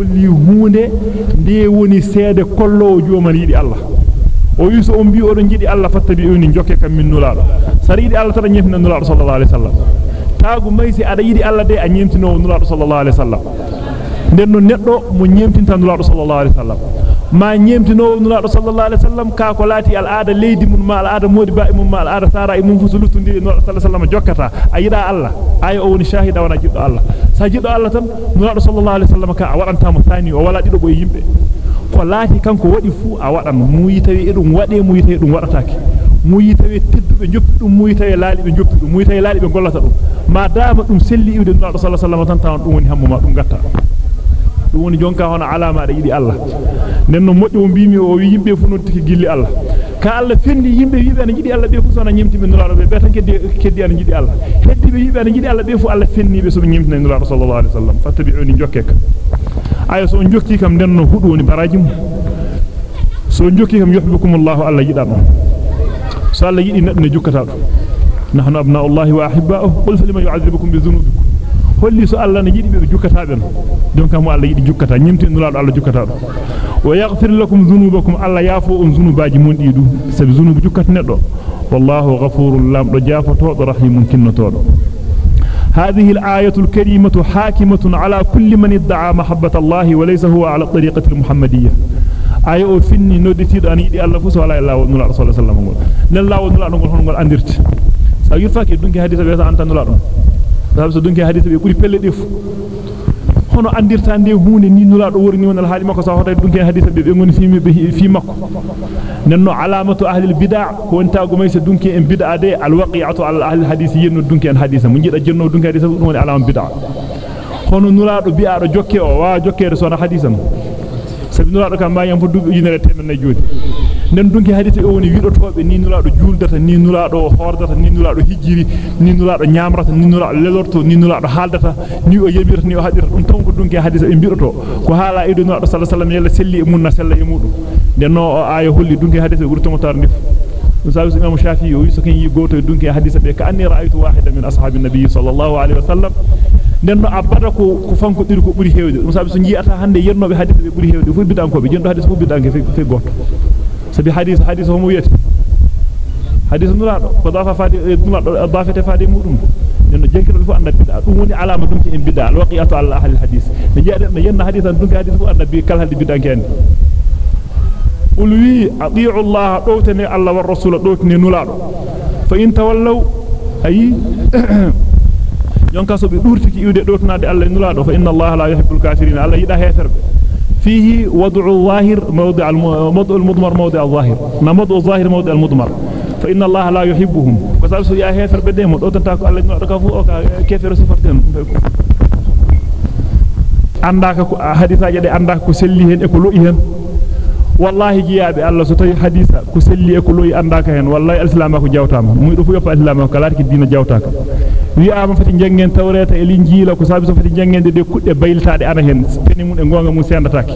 holli hunde nde woni seede kollowo jooman yidi Allah o wi so on bi odon jidi Allah fattabi oni jokke kam min nulaado sari yidi Allah tan nyefna nulaado sallallahu alaihi wasallam taagu maysi ada yidi Allah de a nyemtino nulaado sallallahu alaihi wasallam den no neddo mo nyemtinta nulaado sallallahu alaihi wasallam ma nyemtino nulaado sallallahu alaihi wasallam ka ko lati al aada leydi mun ma al aada modi ba mun ma al aada sara e mun fusulutundiri nulaado sallallahu alaihi wasallam jokkata ayida Allah ayo o woni shahida wana jiddo Allah sa jiddo Allah tan nulaado sallallahu alaihi wasallam ka wadanta mo tani o wala dido boy yimbe ko laati kanko wadi fu a wadan muyi tawi edum wade muyi tawi dum wadatake muyi tawi teddube joppi dum muyi tawi laalibe joppi dum muyi tawi laalibe gollata dum ma dama dum selli iwde nulaado sallallahu alaihi wasallam tan tan dum woni hammu ma dum gatta dum woni jonka hono alama da yidi Allah nenno moddo biimi o wi yimbe fu noddiki gilli Allah ka Allah fendi yimbe wiibe ana jidi Allah be fu sona nyimti min nulaado be be tan keddi keddi ana jidi Allah heddi be wiibe ana jidi Allah be fu Allah fenni be so nyimtina nulaado sallallahu alaihi wasallam fattabi'uni jokkeka aya so on jokki kam denno hudu woni baraji mum so jokki kam yuhibbukumullahu alla yidan so alla yidi neddo ne jukkata do nahnu abna'ullahi wa ahibba'uhu qul falima yu'adhibukum bi dhunubikum holli so alla ne yidi be jukkata ben donc mo alla yidi jukkata nyimti nulaado alla jukkata do wa yaghfir lakum dhunubakum alla yafu on dhunubaji mon didu sabi dhunubu jukkata neddo wallahu ghafurur lam do jafato do rahimun kinnoto do هذه الآية الكريمة حاكمة على كل من ادعى محبة الله وليس هو على الطريقة المحمدية آية فيني نودتيد أن يدي الله فسو ولا الله ونلا رسول الله صلى الله عليه وسلم نلا ونلا نقول هنقول أندرت سأيفاك دونك حديث بيسا أنت نلا sabu so dunki hadith be buri pelle def hono andirta nde huunde ni nula do worni wonal haali makko sa hoto dunki hadith be be ngoni fi fi makko nenno alamatu ahli al bid'a ko wonta go maysa dunki en bid'a de al waqi'atu al ahli hadith yenno dunki en hadith mu jida jenno dunki hadith dum woni alama bid'a hono nula do bi'a do jokke o wa jokkere sona haditham sabi nula do kam ma yam fu dubi ujunere temen jodi nden dunki hadite o woni widotobe ni nulaado juuldata ni nulaado hordata ni nulaado hijjiri ni nulaado nyaamrata ni nulaado lelorto ni nulaado haaldata ni o yebirta ni o hadirta dum tan ko dunki hadise e bidoto ko haala ido nulaado sallallahu alaihi wasallam yalla selli e munna sella e mudum nden no aya holli dunki hadise gurto motar ndif dum sabi imam shafi'i o yiso kan yi goto e dunki hadise be ka anni ra'aytu wahidan min ashabin nabiy sallallahu alaihi wasallam nden no abada ko ko fanko diri ko buri hewde dum sabi so jiata hande yernobe hadise be buri hewde fu bidanko be jendo hadise fu bidanke fe goto سبي حديث حديثه مو يتي حديث نورادو فضاف فادي نورادو ضافه فادي مودم نينو جينكل فو اندا بيدا دوم وني علامة دوم تي ام بيدا لوقيات الله أهل الحديث. ني جاد ما ين حديثا دوم حديث فو اندا بي كال حديث بي دانكين قولوا اطيع الله. دوتني الله والرسول. دوتني نورادو فإن تولوا أي يونكاسو بي دورتي كي يودي دوتنا دي الله نورادو فإن الله لا يحب الكافرين. الله يدا هيتربي فيه وضع الظاهر موضع الموضع المضمر موضع الظاهر. ما موضع الظاهر موضع المضمر. فإن الله لا يحبهم. وسألت يا هيفر بديم ودوتنتاكو الله نعرك فوق كيفر سفرتين عندك حديثا جدي عندك كسلي هن اكو لوي هن. والله جيابي الله سو تاي حديثا كسلي اكو لوي عندك هن. والله الإسلام ko jawtama muy do fu yofa islam ko laati dina jawtaka wi ama fati jangen tawreta e linjila ko sabi so fati jangende de kudde bayltaade ana hen teni mun e gonga mun sendatake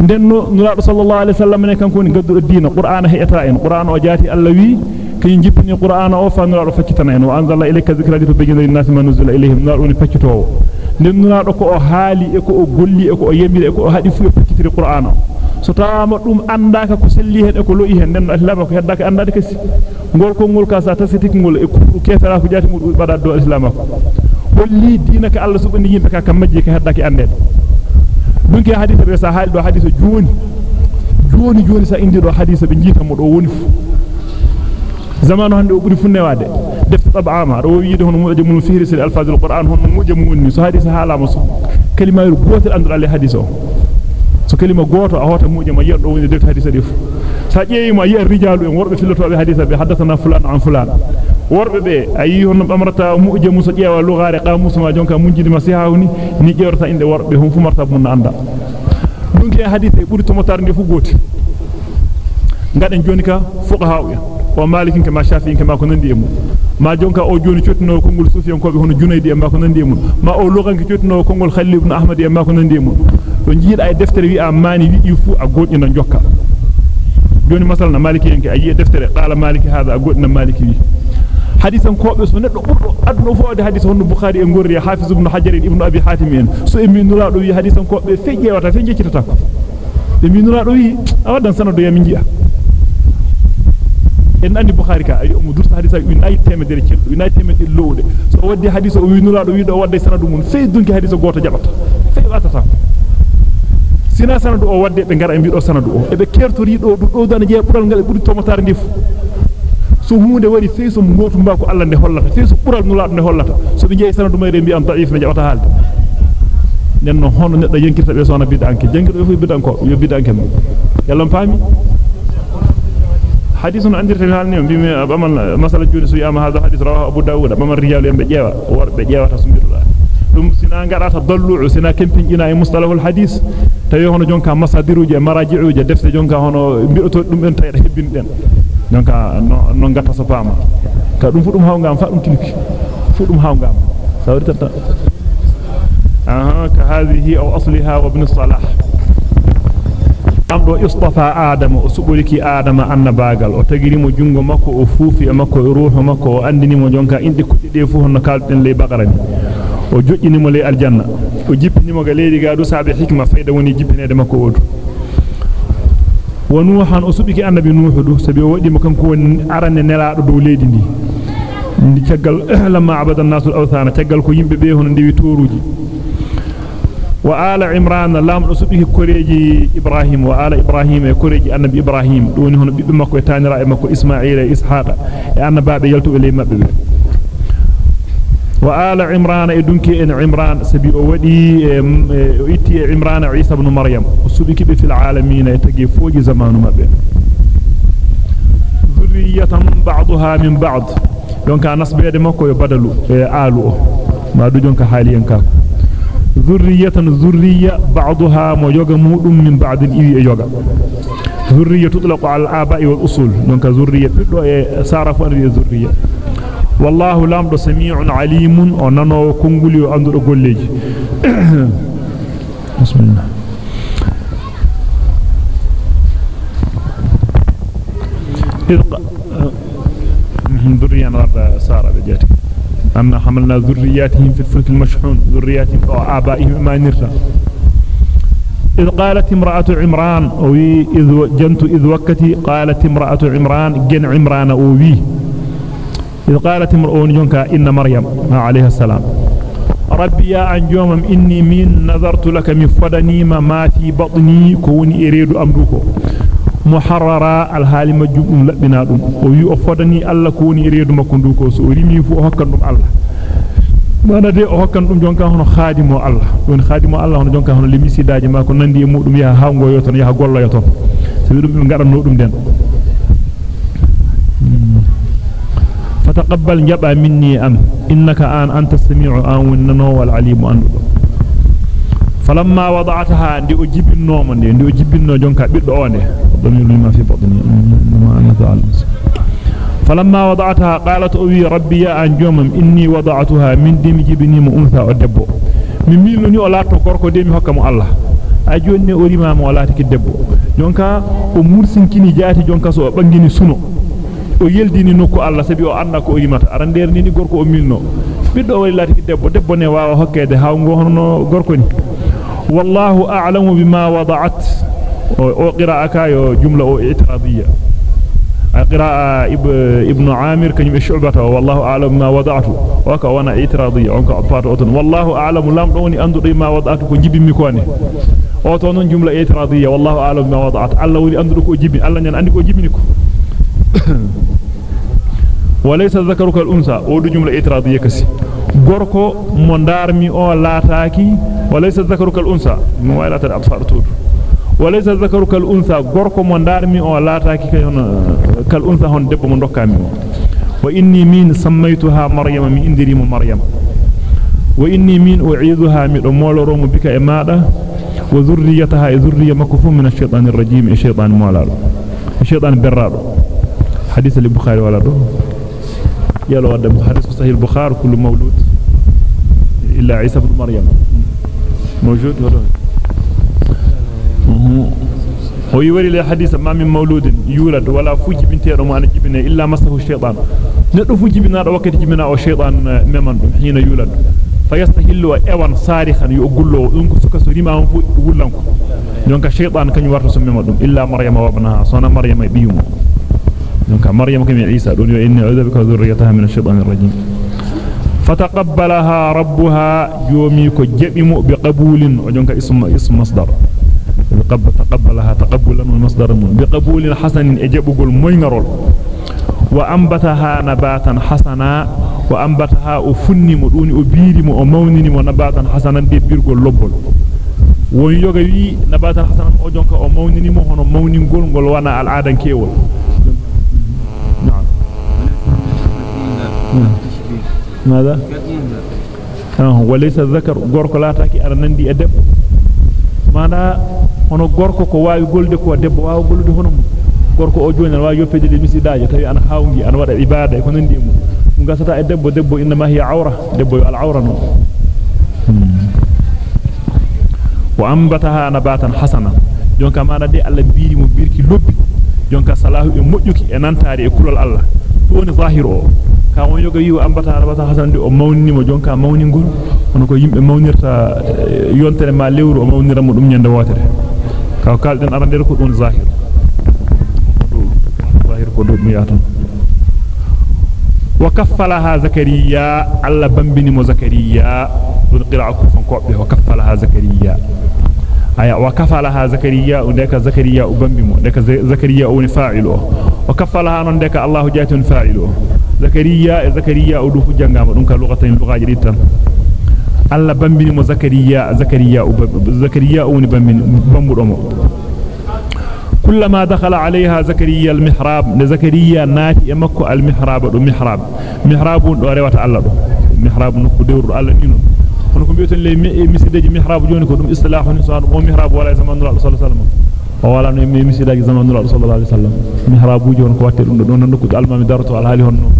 den no nulaado sallallahu alaihi wasallam ne kanko ni gaddu diina qur'ana heeta en qur'an o jaati allah wi kay jippini qur'ana o fa nulaado faccitana en wa anzalna ilayka dhikra litubayyana lin-nas ma nuzila ilayhim nulaado faccitowo den nulaado ko o haali e ko o golli e ko o yemiri e ko o hadi fu e faccitiri qur'ana so taama dum andaka ko selli hen e ko lo'i hen den islam ko heddaka andade kasi ngol ko ngol ka sa tasitiki ngol e ko kefera ko jaati mudum bada do islam ko holli diinaka Allah subhanahu yimbe ka kam majji ka heddaki andede dunki hadith be sa haali do hadith joni joni joni sa indi do hadith be jita mo do woni fu zamanu hande o buri funnewade defte tabama do wiide hono mu'jam mun fihris al alfaz al qur'an hono mu'jam wonni so hadith haala mo so kalima yu gotel andul al hadith o so kalima goto a hota mu'jam ma yerdo woni defte hadith def sa jeeyi ma yer rijalu en worbe filotobe hadith be hadathana fulan an fulan worbe be ayi hono bamrata mu'jam so jeewa lugare qamus ma jonka munjidi masihawni ni jeerta inde worbe hum fu marta mun anda dunki hadith e buri to motar ndi fu goti ngaden joni ka fuqaha o malikin kama shafi'in kama ko nandi e mun ma jonka o joni cotino kongol sufiyan ko be hono junaydi e ma ko nandi e mun ma o luganki cotino kongol khalil ibn ahmad e ma ko nandi e mun to jiida e deftere wi a mani wi fu a godina jokka joni masalan maliki en ke ayi deftere qala maliki hada a godina maliki wi hadisan kobe so neddo burdo adno fo de hadis honno bukhari en gorri hafiz ibn hajar ibn abi hatim en so e min nula do wi hadisan kobe fe jewata fe jeccitata ko be min nula do wi awadan sanado yamin jiya en andi bukhari ka ay mo durta hadisa wi nay temedere celdo wi nay temedere lowde so waddi hadisa o wi nula do wi do wadde sanadu mun fe dunki hadisa goto jabata fe watata sina sanadu o wadde be ngara e bido sanadu o e be kertori do do dana je bural ngal buri tomotare ndif so hunde wari fe so ngoto mba ko Allah nde hollata fe so bural nulaado nde hollata so be jeey sanadu mayre mbi am da'if ne jawata halde nenno hono neddo yankirta be sona bid'a anke jankirdo fu bid'a ko yo bid'a anke yalla fami حديث عندي تهالني بما بمن مسألة جونس يا هذا حديث رواه أبو داود بمن رجال يم بجوا ورب بجوا تسمير dum sina ngarata dallu sina kempinjina e mustalahul hadith tawi hono jonka masadiruuje maraji'uuje defte jonka hono mbiroto dum en tayda hebbin den jonka no no ngata so fama ka dum fu dum hawngam fa dum tilki fu dum hawngam sawrita aha ka hadhihi aw asliha wa ibn salah amdo istafa adam o suboliki adam annabagal o tagirimo jungo makko o fuufi e makko e ruhu makko o andinimo jonka indi kudde de fu honno kalden le baqarani o jojjinimo le aljanna o jippinimo ga leedi ga du saabe hikma fayda woni jippinede makko odu wa nuhan o subiki annabi nuhu du sabi o wadi mo kanko woni arane nelaado dow leedi ndi ndi caggal lamma abada nasul awthana caggal ko yimbe be hono ndewi toruji imran lam do subiki koreji ibrahim wa ala ibrahim e koreji annabi ibrahim doni hono bibbe makko e tanira e makko isma'ila e ishaqa e annabaabe yaltu e mabbe be wa ala imran e dunki en imran sabi o wadi o itti e imran isa ibn maryam o subiki be fil alamin e tagi foji zamanu mabbe zurriyatan e zurriya ba'daha mo yoga mudum min ba'd iwi e yoga zurriya tutlaqu al aba'i wal usul donka zurriya biddo e sarafu an zurriya wallahu lamdo sami'un alimun o nano konguli o andudo golleji bismillah ذريا رب سارة بجاتك أن حملنا ذرياتهم في الفلك المشحون ذرياتهم وآبائهم ما نرتا إذ قالت امرأة عمران أوي إذ جنت إذ وكتي قالت امرأة عمران جن عمران أوي. إذ قالت امرأة جنكا إن مريم عليها السلام. ربي يا أنجومم إني من نظرت لك من فدني ما في بطني كوني إريد أمركو muharrara alhaali majjum labbina dum o wi o fodani alla ko woni reedu makko ndu ko so rimi fu o hokkan dum alla mana de o hokkan dum jonka hono khadimo alla don khadimo alla hono jonka hono limisidaji ma ko nandi e mudum ya hawngo yoton ya gollo yoton sabi dum ngadanno dum den fataqabbal jaba minni am innaka an anta as-sami'u an wannano wal alimu andu falamma wada'ataha ndi o jibbinnomo ndi ndi o jibbinno jonka biddo onde ضمير لما في بطني ما أنا ذعل فلما وضعتها قالت أوي ربي يا أنجوم إني وضعتها من دم جبني مؤنثى ودبو من ميلني أولا تقرق دمي حكم الله. أجوني أوريما مولا تكي دبو. جونكا أمورسين كيني جاتي جونكا سو بانجيني سنو. o yeldini nokku Allah sabi o anda ko o rimata aran der ni gorko o milno biddo wali lati debbo debbo ne waawa hokkede hawngo hono gorko ni wallahu a'lamu bima wada'at أو قراءه كايو جمله أو اعتراضيه قراءه ابن عامر كنيم شعبه والله اعلم ما وضعته وكا وأنا اعتراضيه اونك فات اوتون والله اعلم لام دوني اندو ما وضعته كو جيبي كوني o to non jumla i'tiradiyya wallahu a'lam ma wada'at alla wali andu ko jibi alla nyan andi ko jibini ko dhakaruka al-unsa o du jumla i'tiradiyya kasi gorko mo darmi o laataaki walaysa dhakaruka al-unsa mo wala ta absar tudu وليس الذكر كالأنثى غوركو مو دارمي أو لاتاكي كالأنثى هون دبو مو دوكامي واني من سميتها مريم من اندري مريم واني من اعيذها من مولروم بك امادا وذريتها ذريه مكفوم من الشيطان الرجيم الشيطان مولار الشيطان برار حديث البخاري ولا دو يلا ودم حديث صحيح البخاري كل مولود الا عيسى بن مريم موجود ولا هو يوري لي حديث ما من مولود يولد ولا فوج بنت رمان جبنا إلا مسه الشيطان ندو فوج بنا وقت جبنا أو شيطان ممن حين يولد فيستهل أوان صارخا يقول له إنك سكس ريما يقول لك لأنك شيطان كان يورس ممن إلا مريم وابنها صنع مريم بيوم لأنك مريم كم عيسى دوني وإني عذب كذريتها من الشيطان الرجيم فتقبلها ربها يوميك جبم بقبول وجنك اسم اسم مصدر تقبلها تقبلا والمصدر من بقبول حسن اجبغل موينغرول وأنبتها نباتا حسنا وأنبتها أفني مدوني أبيري مو مونيني مو نباتا حسنا دي بيرغول لوبول won yoga wi nabatan hasanan o jonka o mawnini mo hono mawningol gol wana al aadan kewol ماذا وليس الذكر. غوركو لا تاكي ار نندي أدب. mana hono gorko ko waawi golde ko debbo waawa golde hono mum gorko o joni waawi yoppede de misidaaje tawi ana hawngi ana wada ibada e ko nandi mum dum gasata e debbo debbo inma hiya awra debbo al awra no wa ambataha nabatan hasana jonka mana de alla biiri mo birki lobbi jonka salahu e mojjuki e nantari e kulol Allah woni zahir o ka won yoga yiwa ambata nabatan hasana de o mawni mo jonka mawningol hono ko yimbe mawnirta yontere ma lewru o mawnira mo dum nyande wotere ka kalden arandere ko dun zahir zahir ko dum yata wa kaffalaha zakariya alla bambini mo zakariya dun qira'atu fan ko be wa kaffalaha zakariya aya wa kafalaha zakariya undeka zakariya ubambi mo deka zakariya woni fa'ilu wa kafalaha non deka allah jatun fa'ilu zakariya e zakariya o du fu jangama dum ka lugatan lugaji ditan alla bambini mo zakariya zakariya zakariya woni bambini bambudo mo كلما دخل عليها زكريا المحراب لزكريا ناتي مكو المحراب دو محراب محراب دو رewata alla do محراب نكو dewru alla dino hono ko biyoten le misideji mihrab joni ko dum istilahu ni so o mihrab wala zaman nura sallallahu alaihi wasallam o wala no misidaji zaman nura sallallahu alaihi wasallam mihrabuji won ko watte dum do non nokku almami darto al hali honno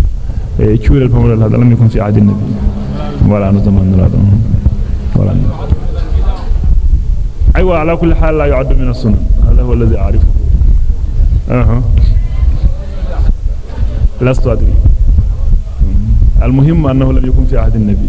e ciurel pamol hada lam yakun fi adin nabi wala no zaman nura dum wala أيوه على كل حال لا يعد من السنن هذا هو الذي اعرفه أها لست ادري المهم انه لم يكن في عهد النبي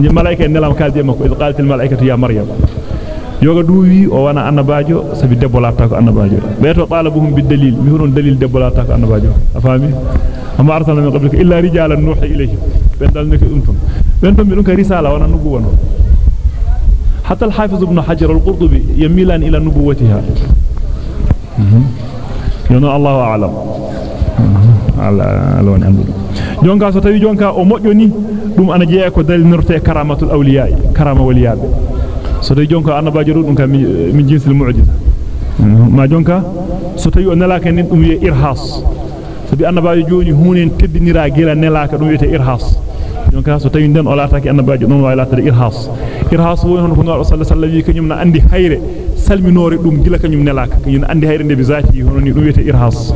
ni malaika nelam kalde makko id qalat al malaikatu ya maryam yoga duwi o wana annabajo sabi debbo laata ko annabajo beeto talabuhum bid dalil mi honon dalil debbo laata ko annabajo afami amma arsalna min qablika illa rijalan nuhi ilayhim ben dal nek dum ton ben ton mi dum ka risala wana nubu wono hatta al hafiz ibn hajar al qurtubi yamilan ila nubuwatiha yono allah a'lam ala alwan andu jonka so tawi jonka o modjo ni dum ana jeeya ko dalinirte karamatul awliya karama waliyabe so tawi jonka annabajo dum kam min jinsil mu'jiza ma jonka so tawi o nelaka nin dum wiye irhas sabi annabajo joni hunen teddinira gila nelaka dum wiete irhas jonka so tawi den o lataki annabajo non way latade irhas irhas woni hono ko sallallahu alaihi wasallam na andi hayre salminore dum gila kanyum nelaka kanyum andi hayre de bi zati hono ni dum wiete irhas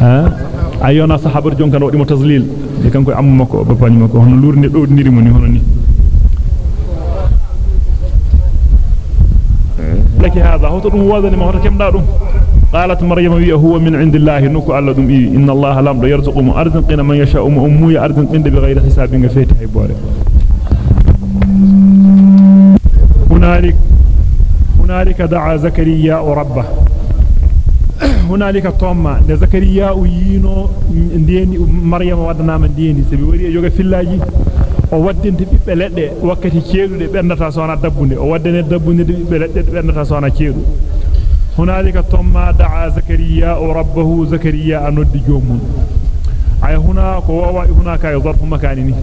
ha ayona sahabar jonka no wadimo tazlil e kanko ammu makko babanyu makko hono lurde do mo ni hono ni laki hada hoto dum wadani ma hoto kemda dum قالت مريم وي هو من عند الله نكو الله دم إن الله لم يرزق من أرزق من يشاء أمو يأرزق من بغير حساب فيته بوره هنالك هنالك دعا زكريا ربه هنالك توما زكريا وينو ndeni مريم wadnama ndeni sabi wari yoga fillaji o waddente bibbe ledde wakkati ceedude bendata sona dabbunde o waddene dabbunde bibbe ledde bendata sona ceedu هنالك ثم دعا زكريا ربه زكريا انودي جومون اي هنا كو هناك ظرف مكانني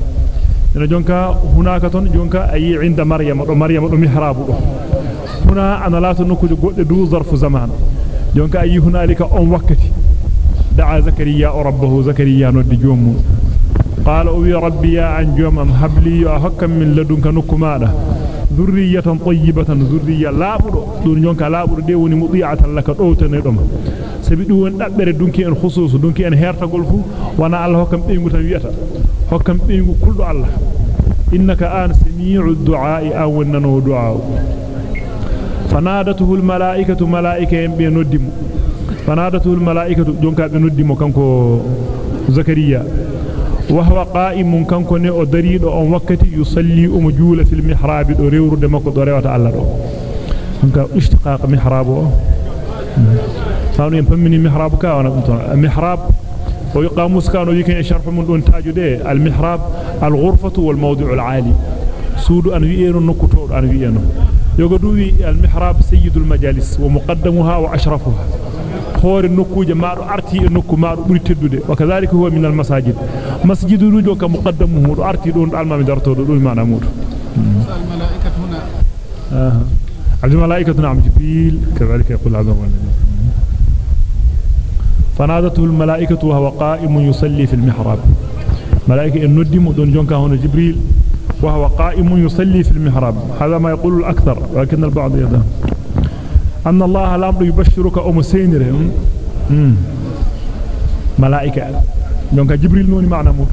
ina jonka hunaka ton jonka ayi inda maryam do maryam do mihrabu do huna ana latu nokuje godde du zarfu zaman جونك أي هنالك أم وقت دعا زكريا ربه زكريا نود جوم. قال أبي ربي عن جوم هب لي أحكم من لدنك نكمالة ذرية طيبة ذرية لابر دون جونك لابر ديوني مطيعة لك أوت نيرم سبيدو أن أبر دونكي أن خصوص دونك أن هيرت قلفو. وأنا على حكم بيمو تنبيتا حكم بيمو كل الله. إنك آن سميع الدعاء أو أنه دعاء be noddimu fanadatuhu al malaikatu jonka be noddimo kanko zakariya وهو قائم كانكو ني أو دريدو اون وقتي يصلي أم جولة في المحراب دو ريورده مكو دو ريوتا الله دو. دونك اشتقاق محراب فانو ين فمني محراب كا وأنا محراب ويقام كانوا يكن شرح من دون تاجو دي. المحراب الغرفة والموضع العالي. سود نكوتو أن ويينو يغدوي المحراب سيد المجالس ومقدمها وأشرفها. خور النكو جمار أرتي النكو مارو بري وكذلك هو من المساجد. مسجد الوجو كمقدمه. أرتي دون علم مدرته دون المعنى مور أه. عبد الملائكة هنا. عبد الملائكة نعم جبريل. كذلك يقول عبد الملائكة. فنادته الملائكة وهو قائم يصلي في المحراب. ملائكة النجم دون جونكا هنا جبريل. وهو قائم يصلي في المحراب. هذا ما يقول الأكثر ولكن البعض يده أن الله لم يبشرك أم سينر ملائكة. دونك جبريل نوني معنى مور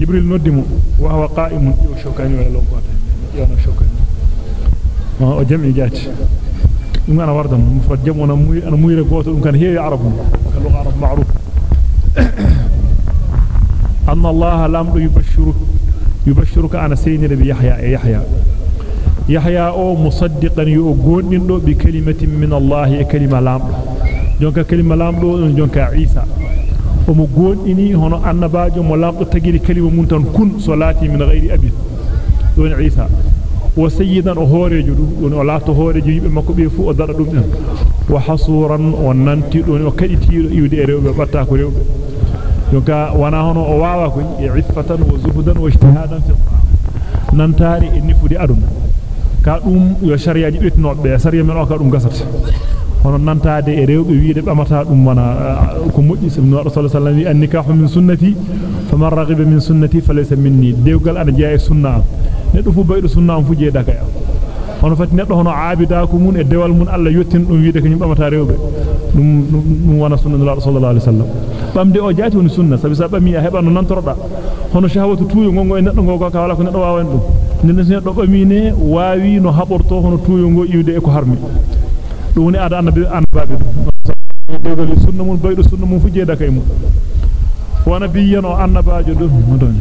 جبريل ندمو وهو قائم. شوكاني ولا لو قاتا يانا شوكاني. ما جمع جات إما أنا وردم مفرد جمع أنا موي أنا موي رقوته إن كان هي عرب اللغة عرب معروف. أن الله لم يبشرك يبشرك أنا سينر بيحيى يحيى يحيى أو مصدقا يو غونديندو بكلمه من الله كلمه لامدو جونكا كلمه لامدو جونكا عيسى o mo gondini hono annabaajo mo lamdo tagiri kalima mun tan kun salati min ghairi abi don isa wa sayyidan o horejo dum don o laato horejo yibe makko be fu o dada dum en wa hasuran o nanti don o kaditiiro iwde rewbe batta ko rewbe jonka wana hono o waawa ko e iffatan wa zuhudan wa ijtihadan fi nantari e nifude aduna ka dum yo shariaji betnobe sharia men o ka dum gasata hono nantade e rewbe wiide bamata dum wana ko rasul sallallahu alaihi wasallam nikahu min sunnati faman raghiba min sunnati falaysa minni dewgal ana jeey sunna neddo fu baydo sunna am fu jeeda kay hono fati neddo hono aabida ko mun e dewal mun alla yottin dum wiide ko nyum bamata rewbe dum dum wana rasul sallallahu alaihi wasallam bamde o jaati woni sunna sabi sa bami a heba no nantoroda hono shahwatu tuyo gongo e neddo gongo ka wala ko neddo waawan dum nende sen do bamine waawi no haborto hono tuyo ngo iwde e ko harmi dum woni ada annabi dum do sunna mun baydo sunna mun fu jeeda kay mun wa nabiyyan o annabaajo dum don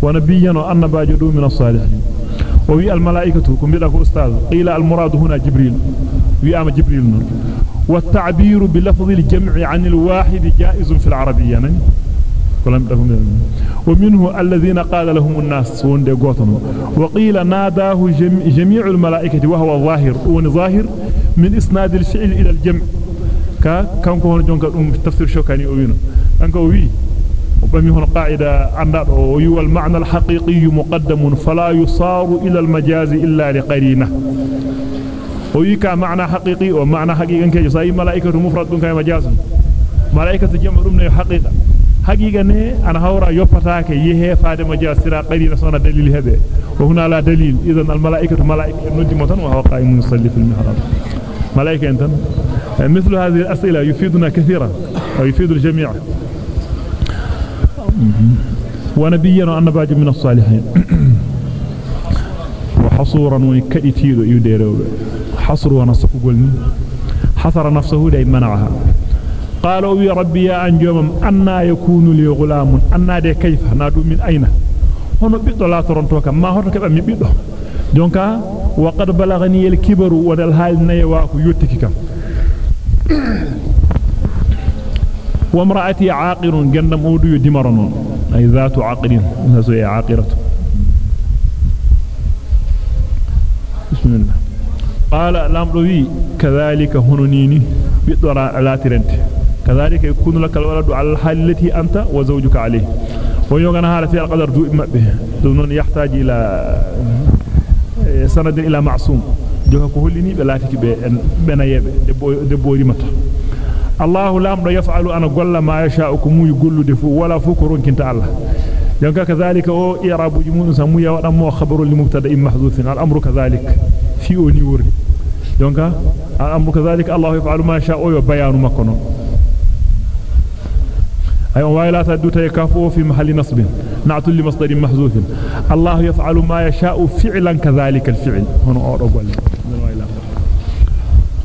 wa nabiyyan o annabaajo dum min as-salihin bida ko ustaz qila al-murad huna jibril wi ama jibril non والتعبير بلفظ الجمع عن الواحد جائز في العربية يعني؟ ومنه الذين قال لهم الناس وقيل ناداه جميع الملائكة وهو ظاهر. ون ظاهر؟ من إسناد الفعل إلى الجمع. هون جونكا دوم تفسير شوكاني أو وينو انكو وي. وبمي هون قاعدة عندو ويو المعنى الحقيقي مقدم فلا يصار إلى المجاز إلا لقرينة. ويكا معنى حقيقي ومعنى حقيقي كاي ساي ملائكة مفرد كاي مجاز. ملائكة جمع hawra yoppataake yehe faade ma jasira qarina sona dalil hebe wa huna la dalil idan al malaikatu malaika noddi mo tan wa qaimun yusalli fil mihrab malaika entan مثل هذه الأسئلة يفيدنا كثيرا. ويفيد الجميع. ونبينا النباج من الصالحين. وحصورا وكدتيدو يديرو حصر ونسقول حصر نفسه دائما منعها. قالوا يا ربي يا انجوم ان يكون لي غلام. ان ده كيف؟ نادو من hono biddo la toronto kam ma hoto keba mi biddo donka wa qad balagani al kibaru wa dal hal naywa ko yottiki kam wa imraati aaqirun gandam odu yo dimaranon ay zaatu aqrin nasu ya aqiratu bismillah qala lam do wi kadhalika hununini biddo la tirente كذلك يكون لك الولد على الحال التي أنت وزوجك عليه. ويوغنا هذا في القدر دو مبه دون يحتاج إلى سند إلى معصوم. جوها كهولني بلاتك بنا يبه دبو رمتا الله لام يفعل أنا غول ما يشاء كموي غولده فو ولا فكرون كنت الله donc كذلك أو اعراب جمون سمو ودام مو خبر لمبتدا محذوف الامر كذلك في اوني ورد الامر كذلك الله يفعل ما يشاء أو بيان مكنو أي وإلا تدوت يكافو في محل نصب نعت لمصدر محذوف الله يفعل ما يشاء فعلا كذلك الفعل هنا أقول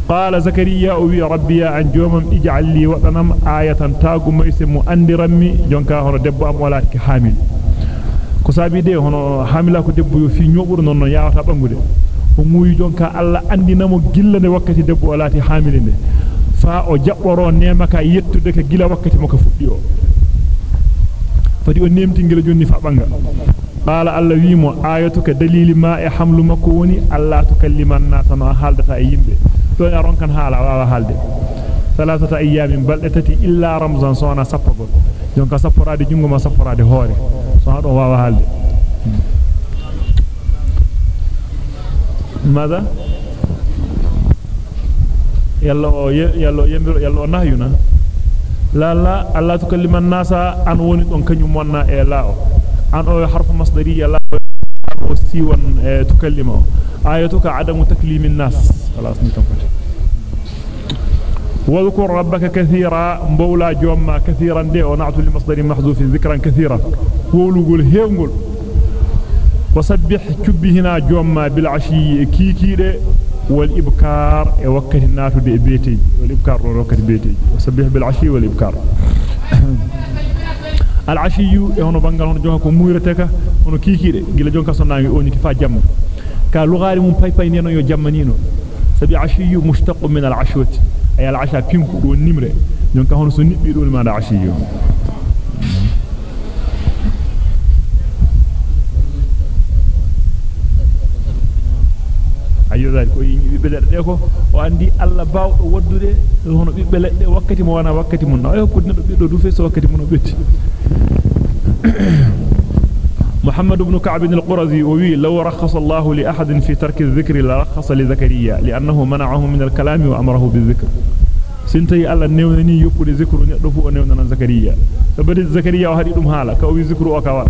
قال زكريا وي ربي عن جومم اجعل لي وطنم آية تاغو ميسم أندرمي جونكا هنا دبو أم ولاتك حامل كسابي دي هنا حاملا كو دبو في نيوبر نون ياوتا بانغودي muuyi jonka alla andinamo gilla ne wakkati debbo olaati hamilinde fa o jabboro nema ka yettude ka gila wakkati mako fuddi o fadi o nemti gila jonni fa banga qala alla wimo ayatuka dalili ma e hamlu makko woni alla tukalliman nasa no haldata e yimbe aron kan hala wawa halde salasata ayyamin baldati illa ramzan sona sappagol jonka sapporade jungo ma sapporade hoore so hado wawa halde ماذا يلا يلا يمر يلا نهينا لا لا الله تكلم الناس ان وني دون كنيو مonna e lao an o harfu o siwan tukallima ayatuka adamu taklim الناس. خلاص نتفت واذكر ربك كثيرا مبولا جوما كثيرا دي ونعت لمصدر محذوف ذكرا كثيرا. قولوا هيغول. وسبح كبهنا جوما بالعشي كيكيده والإبكار وقت الناتو دي بيتي. والإبكار وقت بيتي. وسبح بالعشي والإبكار. العشي هنا بانغال هنا جوها كو مويرتك هنا كيكيده غيلا جونكا سوناغي اوني كفا جام كا لغاري مون باي باي نينو يو جامانينو سبي عشي مشتق من العشوه اي العشاء بينكو دو نيمره جونكا هنا سو نيبي دول ما عشي ayo ko yini bibbe ledde ko o andi alla bawdo hono bibbe ledde wakkati mo wana wakkati mun ayo ko neddo du wakkati mun betti محمد بن كعب القرظي ووي لو رخص الله لأحد في ترك الذكر لرخص لزكريا لأنه منعه من الكلام وأمره بالذكر سنتي الله نيونني يبقى ذكر ندفو نيوننا زكريا فبدأ زكريا وهدي دم حالا كأوي ذكر وكوا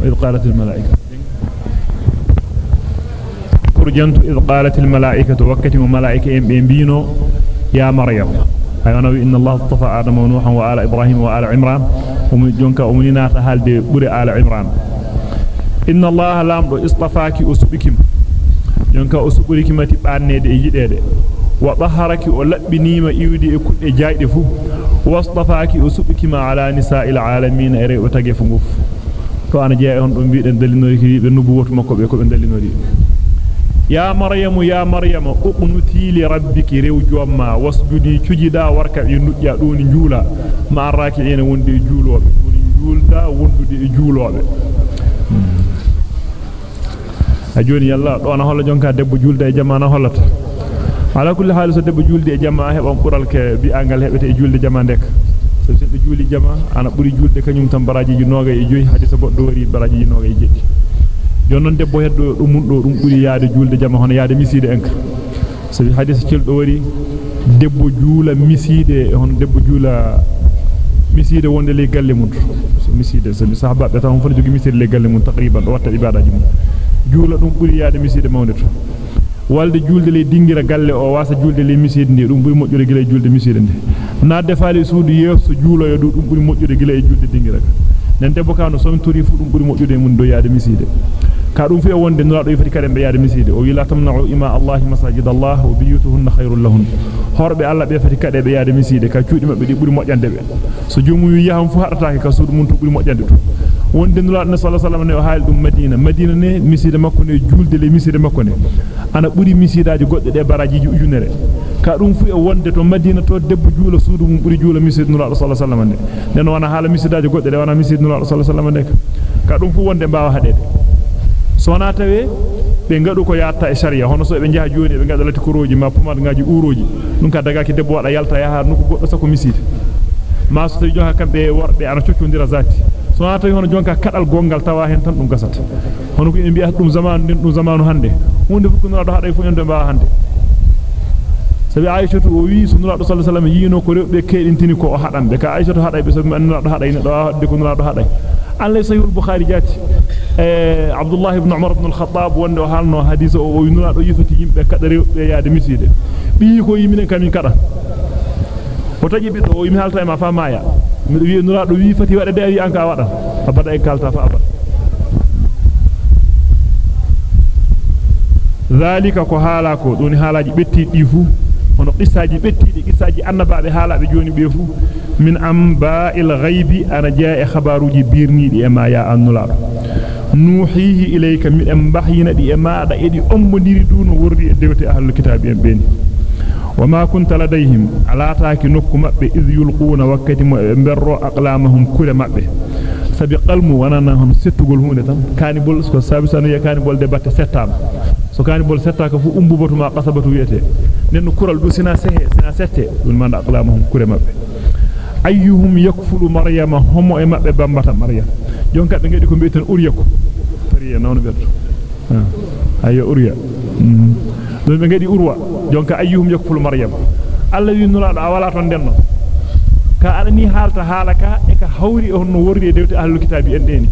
وإذ قالت الملائكة جنت إذ قالت الملائكة وكتم ملائكة بينبينو يا مريم. أي أنا إن الله اصطفى آدم ونوحا وآل إبراهيم وآل عمران. ومن جنك ومنينات هال دي بري آل عمران. إن الله لامر اصطفاك أسبكم. جنك أسبكم تبعني دي يجدد وطهرك ولبنيم إيودي كل جايد فو. واصطفاك أسبكم على نساء العالمين إري وتقف نغف to ana jeey on dum biiden dalinori ki be nubuwatu makko be ko be dalinori يا مريم يا مريم اقنتي لربك ريو جوما واسجدي تجدا وركعي نجا دون جولا ما الراكعين وندي جولوبه دون جولدا وندي جولوبه ajoni yalla do na holla jonka debbo julde e jamaana hollata ala kulli haal so debbo julde e jamaa heban bural ke bi angal hebete e julde jamaa dek so seddo juli jamaa ana buri julde kanyum tan baraji noga e joyi hadisa goddo wari baraji noga e jeddi jonnon debbo heddo dum mun do dum buri yaade julde jama hono yaade miside enka sabi hadith celdo wari debbo juula miside hono debbo juula miside wonde le galle mun miside sabi sahaba be tan fon jogi miside le galle mun taqriban do watta ibadaji mun juula dum buri yaade miside mawde to walde julde le dingira galle o wasa julde le miside ndi dum buri mojjude gila julde miside ndi na defaali suudu yeeso juulo yo dum buri mojjude gila e julde dingira nen debbo kano so tori fu dum buri mojjude mun do yaade miside ka dum fi wonde nulaado yifati kare be yaade miside o wila tamna'u ima allah masajid allah wa biyutuhunna khairul lahun horbe allah be fati kade be yaade miside ka cuudi mabbe di buri mojjande be so joomu wi yaham fu hadataake ka suudu mun to buri mojjande to wonde nulaado sallallahu alaihi wasallam ne o haali dum madina madina ne miside makko ne julde le miside makko ne ana buri misidaaji godde de baraji ujunere ka dum fu e wonde to madina to debbo juula suudu mum buri juula miside nulaado sallallahu alaihi wasallam ne den wana haala misidaaji godde de wana miside nulaado sallallahu alaihi wasallam ne ka dum fu wonde baawa hadede sona tawe be ngadu ko yatta e sharia hono so be jaha joni be ngada lati koroji ma pomad ngaji uroji dum ka dagaki debbo wada yalta yaha nuko goddo sako miside ma so tawi jonka kambe worbe ana coccondira zati sona tawi hono jonka kadal gongal tawa hen tan dum gasata hono ko en bi'a dum zamanu den dum zamanu hande hunde fu ko no do hada fu en do ba hande sabi aisha o wi sunnaado sallallahu alaihi wasallam yino ko rewbe keedintini ko hadambe ka aisha haday be sabi annado haday ne do de ko nulaado haday an lay sahih al-bukhari jati eh abdullah ibn umar ibn al-khattab wonde halno hadith o o nulaado yifati yimbe kada rewbe yaade miside bi ko yimine kamin kada o taji biddo o yimi halta e ma fa maya mi wi nulaado wi fati wada wi an ka wada abada e kalta fa abada zalika ko haala ko doni haalaji betti di fu hono qissaaji bettidi qissaaji annabaabe haalaabe joni be fu min amba'il ghaibi ana jaa e khabaruji birniidi e ma ya annulaado nuhihi ilayka min embahyina di e maada edi ommondiri duno wordi e dewte ahlul kitabi en ladayhim ala taaki nokku mabbe iz yulquna wakkati mo e berro aqlamahum kule mabbe sabi qalmu wanana hon settugol hunde tan kanibol ko sabi sanu ya kanibol de batte settama so kanibol settaka fu umbubatuma qasabatu wiete nenno kural du sina sehe sina sette dun manda aqlamuhum kure mabbe ayyuhum yakfulu maryama homo e mabbe bambata maryam jonka be ngedi ko bi'eten uriya ko fariya non berto ayo uriya don be ngedi urwa jonka ayyuhum yakfulu maryam alla yunula da wala ton denno ka adani halta halaka e ka hawri on no worri e dewte ahlul kitabi en deni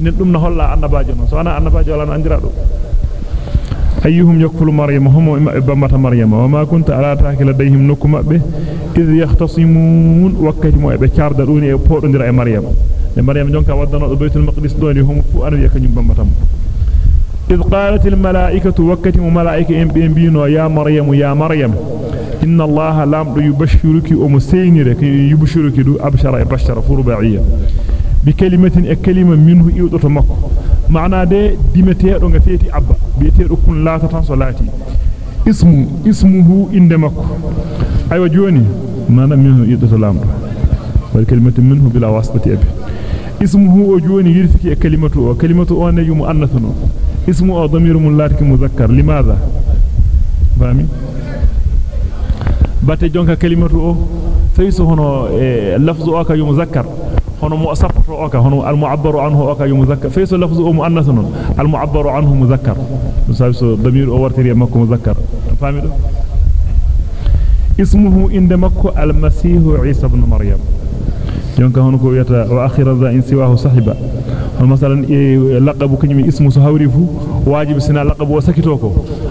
nen dum na holla annabaajo non so ana annabaajo wala andira do ayyuhum yakfulu maryama homo e bambata maryama wama kunta ala taaki ladayhim nokku mabbe iz yahtasimun wakkati mo e be ciarda doni e podondira e maryama de maryama jonka waddano do baytul maqdis doni homo fu anu wi'a kanyum إذ قالت الملائكة وكت ملائكة إن بين بينو يا مريم يا مريم إن الله لم يبشرك أم سينرك يبشرك دو أبشر أبشر فربعية بكلمة أكلمة منه إيوتر مكو. معنى دي ديمتيا دونغ فيتي أبا. بيتيا ركن لا تتنصلاتي اسم اسمه إند مكو. أيوة جواني معنى منه إيوتر لامر. والكلمة منه بلا واسطة أبي. اسمه أجواني يرثك كلمته كلمته أنا يوم أنثنو اسمه ضمير ملاتك مذكر. لماذا؟ فاهمي باتي كلمة كلمته فيس هنا إيه، لفظ أكا مذكر. هنا مؤصف اوكا هنا المعبر عنه اوكا مذكر. فيس لفظ مؤنث المعبر عنه مذكر. فيس ضمير اورتري مكو مذكر. فاهمي اسمه عند مكو المسيح عيسى بن مريم. جونكا هنا كو يتا واخر ذا إن سواه صاحبه مثلا إيه لقب كنيم اسمه سهوري فو؟ واجب سنا لقب وسكتوكو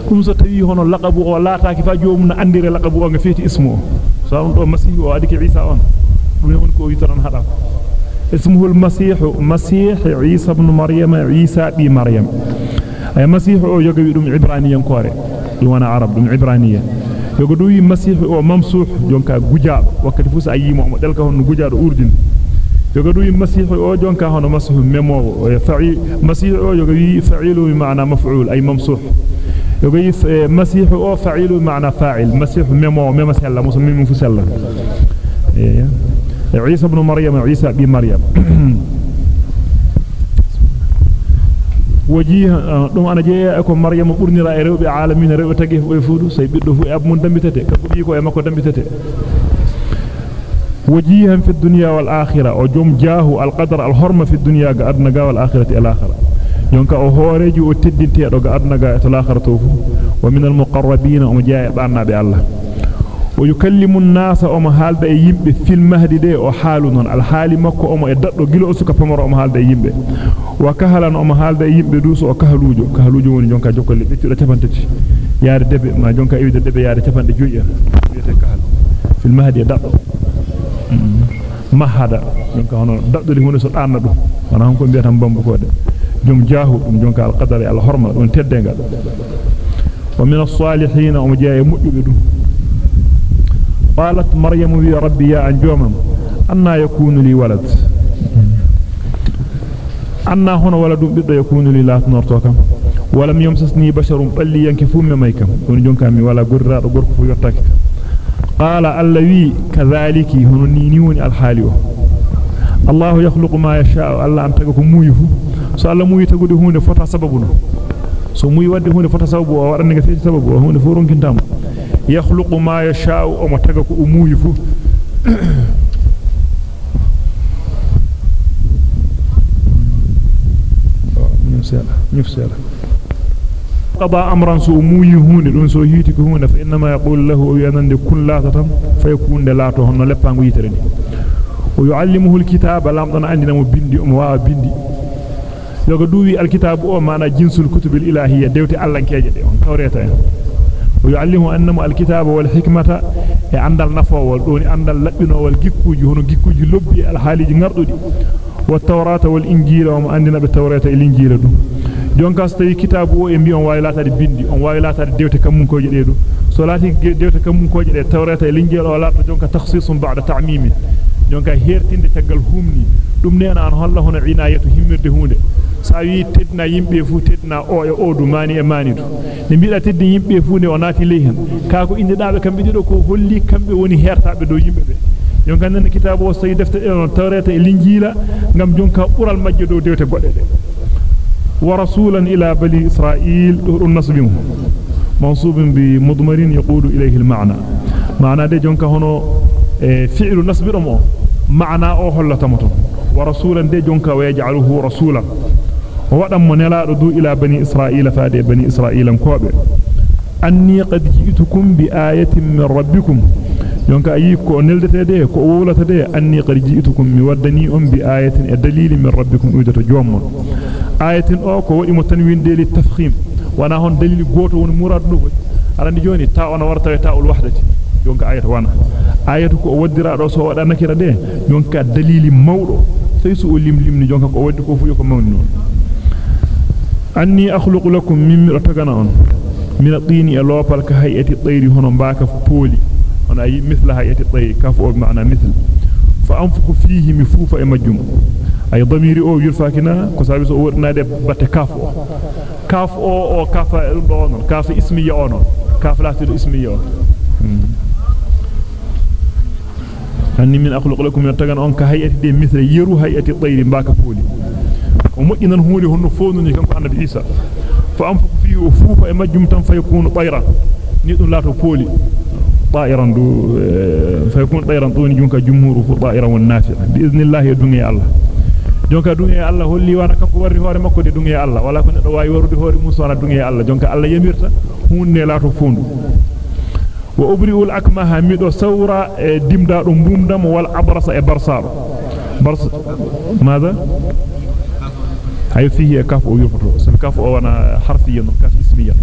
كم ستوي هون لقب ولا تاكفا جوم ناندير لقب اون فيتي اسمو سام دو مسيح واديك عيسى أون. دوني اون كو يتران هدا اسمه المسيح مسيح عيسى بن مريم عيسى بي مريم. أي مسيح أو يقول دوم عبراني ينكوري دو وأنا عرب دوم يقول يوغدوي مسيح أو ممسوح جونكا غوجا وقت فوس أي محمد دلكا هون غوجا دو اوردين يقولوا المسيح أوجون كهان مسح ميمو فعي مسيح أوجي إيه فعيل بمعنى مفعول أي ممسوح. يقول إيه إيه مسيح أو فعيل بمعنى فاعل. مسيح ميمو ميم مسح الله مسح ميم مفسل الله عيسى بن مريم عيسى بن مريم. وجيه دوم أنا جي أكو مريم بورنيرا ريوبي عالمين ريو تاغي فودو سي بيدو فو ابمون دامبيتاتي كوبي كو اي ماكو دامبيتاتي وجيها في الدنيا والآخرة وجم جاه القدر الحرمة في الدنيا قادنا والآخرة الآخرة. يونك أو هوريجي أو تدينتي دو قادنا الآخرة توفو. ومن المقربين ومجاء بانا بالله ويكلم الناس أم حال ده يمب في المهد ده أو حالنا الحال مكو أم إدتو جلو أسوك فمر أم حال ده يمب وكهلا أم حال ده يمب دوس وكهلوجو كهلوجو. وني جونكا جوكو اللي بيتو تفنتتي يار دب ما جونكا إيد دب يار تفنت جويا كهل. في المهد يدتو mahada donc hono daddo li hunde so danna dum wana hon ko biatam bambu ko de jom jaahu dum jonka al qadari al horma don teddenga wa min as-salihin um jaa mujjube dum قالت مريم يا ربي يا أنجومم أنا يكون لي ولد أنا هنا ولد بيض يكون لي لا تنرتوكم ولم يمسسني بشر بل ينكفون ميكم دون جونكامي ولا غرا دو غركو يوتاك قال الذي كذلك هو نينيون الحاليو الله يخلق ما يشاء الله أن تقوك مويه. سأل موي تقول هون فتح سببنا سو موي ودي هون فتح سببه وأنك سيد سببه هون فورون كنتام يخلق ما يشاء وما تقوك مويه. نفسي الله نفسي الله قضى امرا سو موي هونde دون سو fa inma yaqul lahu yanande kun la tatam fayakun de laato hono leppango yitere ni o yuallimuhu alkitaba lam don andina mo bindi o waa bindi yoga duwi alkitabu o mana jinsul kutubil ilahiyya dewte allankeje de on tawreta en o yuallimu annamu alkitaba wal hikmata e andal nafowol doni andal labbinowol gikkuji hono gikkuji lobbi al haliji ngardudi wa tawrata wal injila wa andina be tawrata e injila dum jonka so kitabu o e mbi on wawi latade bindi on wawi latade dewte kammunkoje de do so lati dewte kammunkoje de tawrata e linjela o lato jonka takhsisum ba'da ta'mimi jonka hertinde tagal humni dum neena an holla hono inayatu himmirde hunde sa wi teddina yimbe fu teddina o e o du mani e mani du ne biida teddi yimbe fu ne o naati ley hen ka ko inde daabe kambe dido ko holli kambe woni hertaabe do yimbe be jonka nan kitabu o sayi defte e non tawreta e linjila ngam jonka bural majje do dewte godde de ورسولا إلى بني إسرائيل النصب منصوب بمضمر يقول إليه المعنى. معنى دي جونك هنا فعل نصب رمو. معنى أوهل تمتم ورسولا دي جونك ويجعله رسولا. وودم منلا ردو إلى بني إسرائيل فادي بني إسرائيل كوبه أني قد جئتكم بآية من ربكم. Jonka ayi ko neldete de ko wulata de anni qad ji'tukum mi waddani um bi ayatin e dalili min rabbikum udato jommon ayatin o ko wadi mo tanwinde li tafkhim wana hon dalili goto woni muradu do arandi joni ta ona warta ta ul wahdati jonka ayata wana ayatu ko waddira do so wada nakira de jonka dalili mawdo sey su lim limni jonka ko waddi ko fu ko mawni non anni akhluqu lakum min tagana on min at-tini e lopal ka hayati tayri hono mbaka poli on ay mithlaha yati tay kafu maana mithl fa anfuku fihi mifufa e majjum ay damiri o yurfakina ko sabi so wordnade batte kafu kafu o o kafa do non kafa ismiya o non kafa latido ismiya o anni min akhluqu lakum min tagan on ka hayati de mithla yeru hayati tayri mbaka poli o mojjinan huuri honno fonuni kanko annabi isa fa anfuku fihi fufa e majjum tan fayakunu tayran ni dum lato poli طائرا فيكون طائرا دون جونكا جمهور طائرا والنافع باذن الله يدني الله kanko warri hoore makko de dungi Allah wala ko neddo wawi warude hoore mum sona dungi Allah jonka Allah yamirta hunne laato fondu wa ubri'ul akmaha mido sawra e dimda do mbumdam wal abrasa e barsaro bars ماذا fihi kaf o yurfato sabi kaf o wana harfiyan kaf ismiyan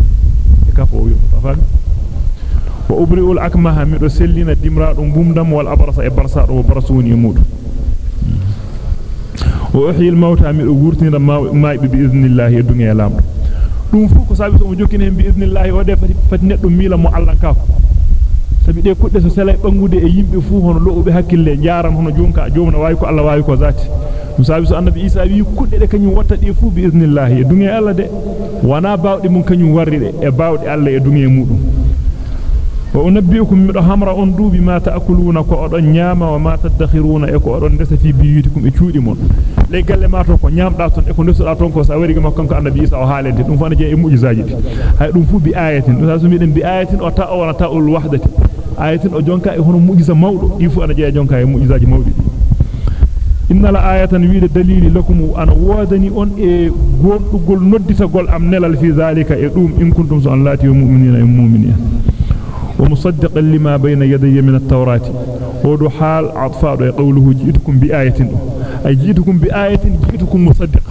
kaf o yurfato afami wa ubri'ul akmaha mido sellina dimra dum bumdam wal abrasa e barsa do barasuni mudu wa uhyil mauta mido wurtinda maaybe bi idnillahi dunga lamdo dum fu ko sabi so mo jokkine bi idnillahi o de fati fati neddo mila mo allan kaf sabi de kudde so selay bangude e yimbe fu hono loobe hakkille jaaram hono jonka jomna wayi ko Allah wayi ko zati dum sabi so annabi isa wi kudde de kanyum watta de fu bi idnillahi e dunga Allah de wana baawde mun kanyum warride e baawde Allah e dunga mudum وأنبئكم من همر أندو بما تأكلون كأدن نياما وما تدخرون إكو أدن دس في بيوتكم إتشودي من لي قال ما تونكو نيام داتون إكو نسل أتونكو سأوريك ما كنك أن بيسا وحالين دون فانا جاء إمو إزاجد هاي دون فو بآية. دون سميدن بآية أتاء ولا تاء الوحدة. آية أجونكا إهون مؤجزة مولو. إفو أنا جاء جونكا إمو إزاج مولو. inna la ayatan wiide dalili lakum an wadani on e gondugol nodditagol am nelal fi zalika e dum in kuntum so an lati mu'minina e mu'minina ومصدق لما بين يدي من التوراة. ودو حال عطفاء قوله جئتكم بآية. أي جئتكم بآية جئتكم مصدق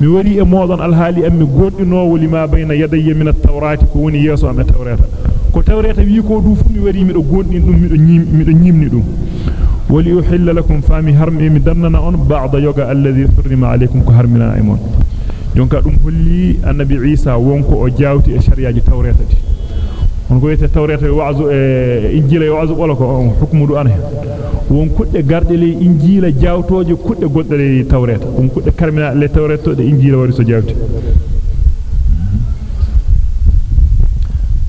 مولي موضن الهالي أمي قول إنو لما بين يدي من التوراة كوني يسو أمي التوراة. كتوريت ويكو دوف مولي من قول إنو من نيم ندو وليحل لكم فامي هرم إمي درننا أن بعض يوغا الذي فرم عليكم كهرمنا نائمون. يونكا دوم هولي النبي عيسى وونكو أو جاوتي الشريعه التوراتي on ko yete tawreta wa'zu e injila wa'zu wala ko hukmu du an won kudde garde le injila jawtoje kudde godde le tawreta dum kudde karmina le tawreto de injila wari so jawti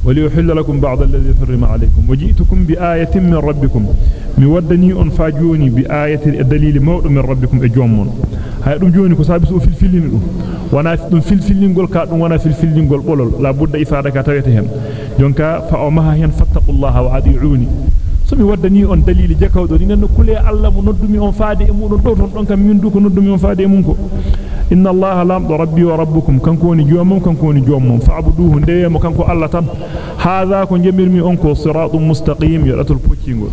وليحل لكم بعض الذي حرم عليكم وجئتكم بآية من ربكم مودني أن فاجوني بآية الدليل موضع من ربكم أجومون كو سابسو في الفيلين دو وأنا دم في الفيلين غول كا دم وأنا في الفيلين غول بولول لا بد إفادة كتاويته hen jonka fa o maha hen fattaqullaha wa adi'uni somi waddani on dalili jakawdo ni nan kule Allah mo noddumi on faade e mudon do ton don kam min du ko noddumi on faade e mun ko inna allaha lamdo rabbi wa rabbukum kanko woni joomum kanko woni joomum fa'buduhu ndeyemo kanko alla tan hadha ko jemirmi on ko siratum mustaqim yadatul poccingol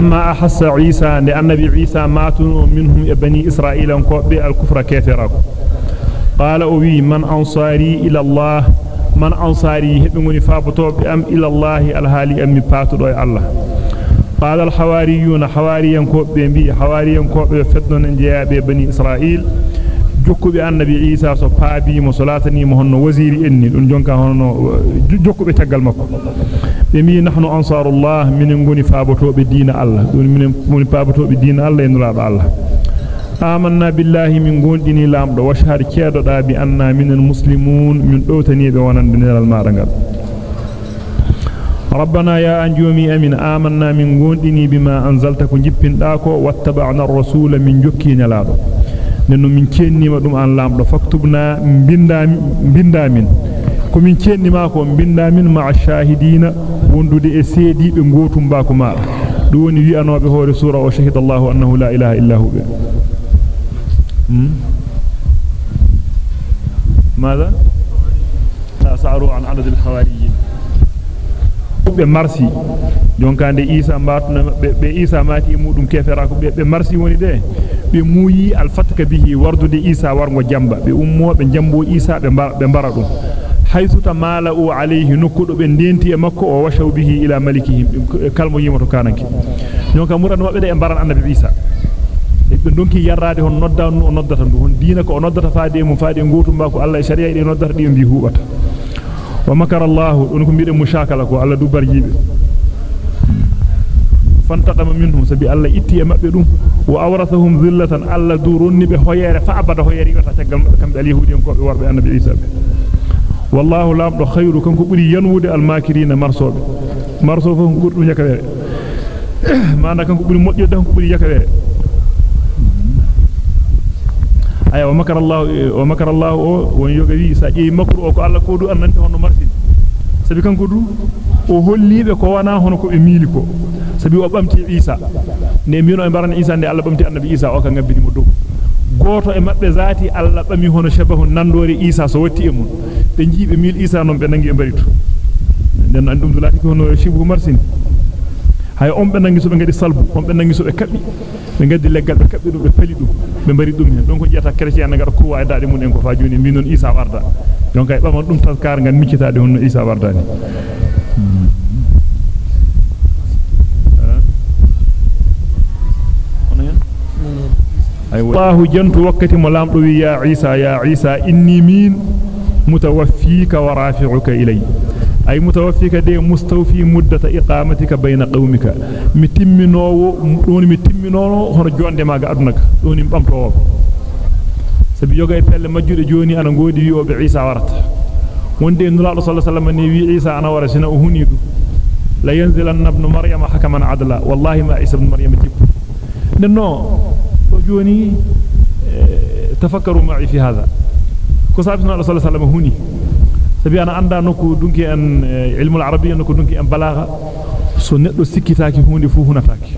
ما أحس عيسى لأن عيسى ماتوا منهم بني إسرائيل كوبي الكفر كافرك قال أوي من أنصاري إلى الله؟ من أنصاري هبنوني فابطو بأم إلى الله؟ الهالي أمي باتو الله. قال الحواريون حواريا كوبي بي حواريا كوبي فدن جيابي بني إسرائيل. Jokkuɓe annabi isa so paabimo so latanimo honno wasiri enni ɗum jonka honno jokkuɓe taggal makko ɓe mbi nahnu ansarullah minen goni faabotoɓe diina allah ɗum minen goni faabotoɓe diina allah e nuraɗo allah amanna billahi min gondini lamɗo washhad ceedoɗa bi anna minen muslimun min ɗowtaniɓe wonande neral maɗa ngal ربنا يا أنجومي أمين آمنا من قندني بما أنزلت كنجبين داكو واتبعنا الرسول من جكي نلادو nenno min cennima dum an lamdo faktubna bindami bindamin ko min cennima ko bindamin ma shahidina wondude e seedibe gotum ba ko ma do woni wi anobe hoore sura o shahidallahu annahu la ilaha illa hu ماذا تسعروا عن عدد الحواريين be marsi jonkande isa mbatuna be isa mati mudum kefera ko be marsi woni de be muuyi al fatka bihi wardude isa wargo jamba be ummo be jambo isa be be bara dum haythu tamalu alayhi nukudo be ndenti e makko o washaw bihi ila malikihim kalmo yimato kananke jonka muran mabbe de e baran annabi isa be donki yarrade hon nodda no noddata ndu hon diina ko noddata faade mum faade gotum ba ko Allah e sharia e noddata di mbi hubata ومكر الله انكم بيد مشاكلكو الله دبر ييبي فانتقم منهم سبي الله اتي مابي دوم واورثهم ذله الله دورني به هيره فابد هيري وتا تغام كم اليهوديين كوبي وربي النبي عيسى والله لا عبد خير كنكو بري ينود الماكرين مرصوب مرصوب كودو يكاوي ما أنا كنكو بري موديو دانكو بري يكاوي aya wa makara allah wa makara allah o won yoga wi sa jeyi makru o ko alla ko du annante hono marsin sabi kanko du o hollibe ko wana hono ko be miili ko sabi o bamti isa ne mino e baran isa nde alla bamti annabi isa o ka ngabbini mo do goto e mabbe zati alla bami hono shabahu nandore isa so watti e mun be jiibe mil isa non be nangi e baritu den andum dulati ko hono shibu marsin hay on be nangi so be ngadi salbu on be nangi so be kabbi be gaddi leggal be kabbi dum be pali dum be bari dum hen donc jeta chrétien na ngara kuwa e daade mun en ko fa joni min non isa warda donc ay bama dum taskar ngan miccitaade hono isa warda ni الله جنت وقت ملام دوي يا عيسى يا عيسى إني مين متوفيك ورافعك إلي أي متوفيك دي مستوفي مدة إقامتك بين قومك. متمنو دون متمنو هنا جوان دي ماغا أدنك دون أمرو سبي يوغا يفعل مجور جوني أنا نقول دي يوبي عيسى وارت وندي نلا الله صلى الله عليه وسلم أني وي عيسى أنا ورسنا أهوني لا ينزل ابن مريم حكما عدلا. والله ما عيسى ابن مريم تيب لأنه جوني آه، تفكروا معي في هذا. كسابنا الله صلى الله عليه وسلم أهوني سبي أنا اندا نكو دونكي ان علم العربيه نكو دونكي ان بلاغه so neddo sikkitaaki hunde fu hunataaki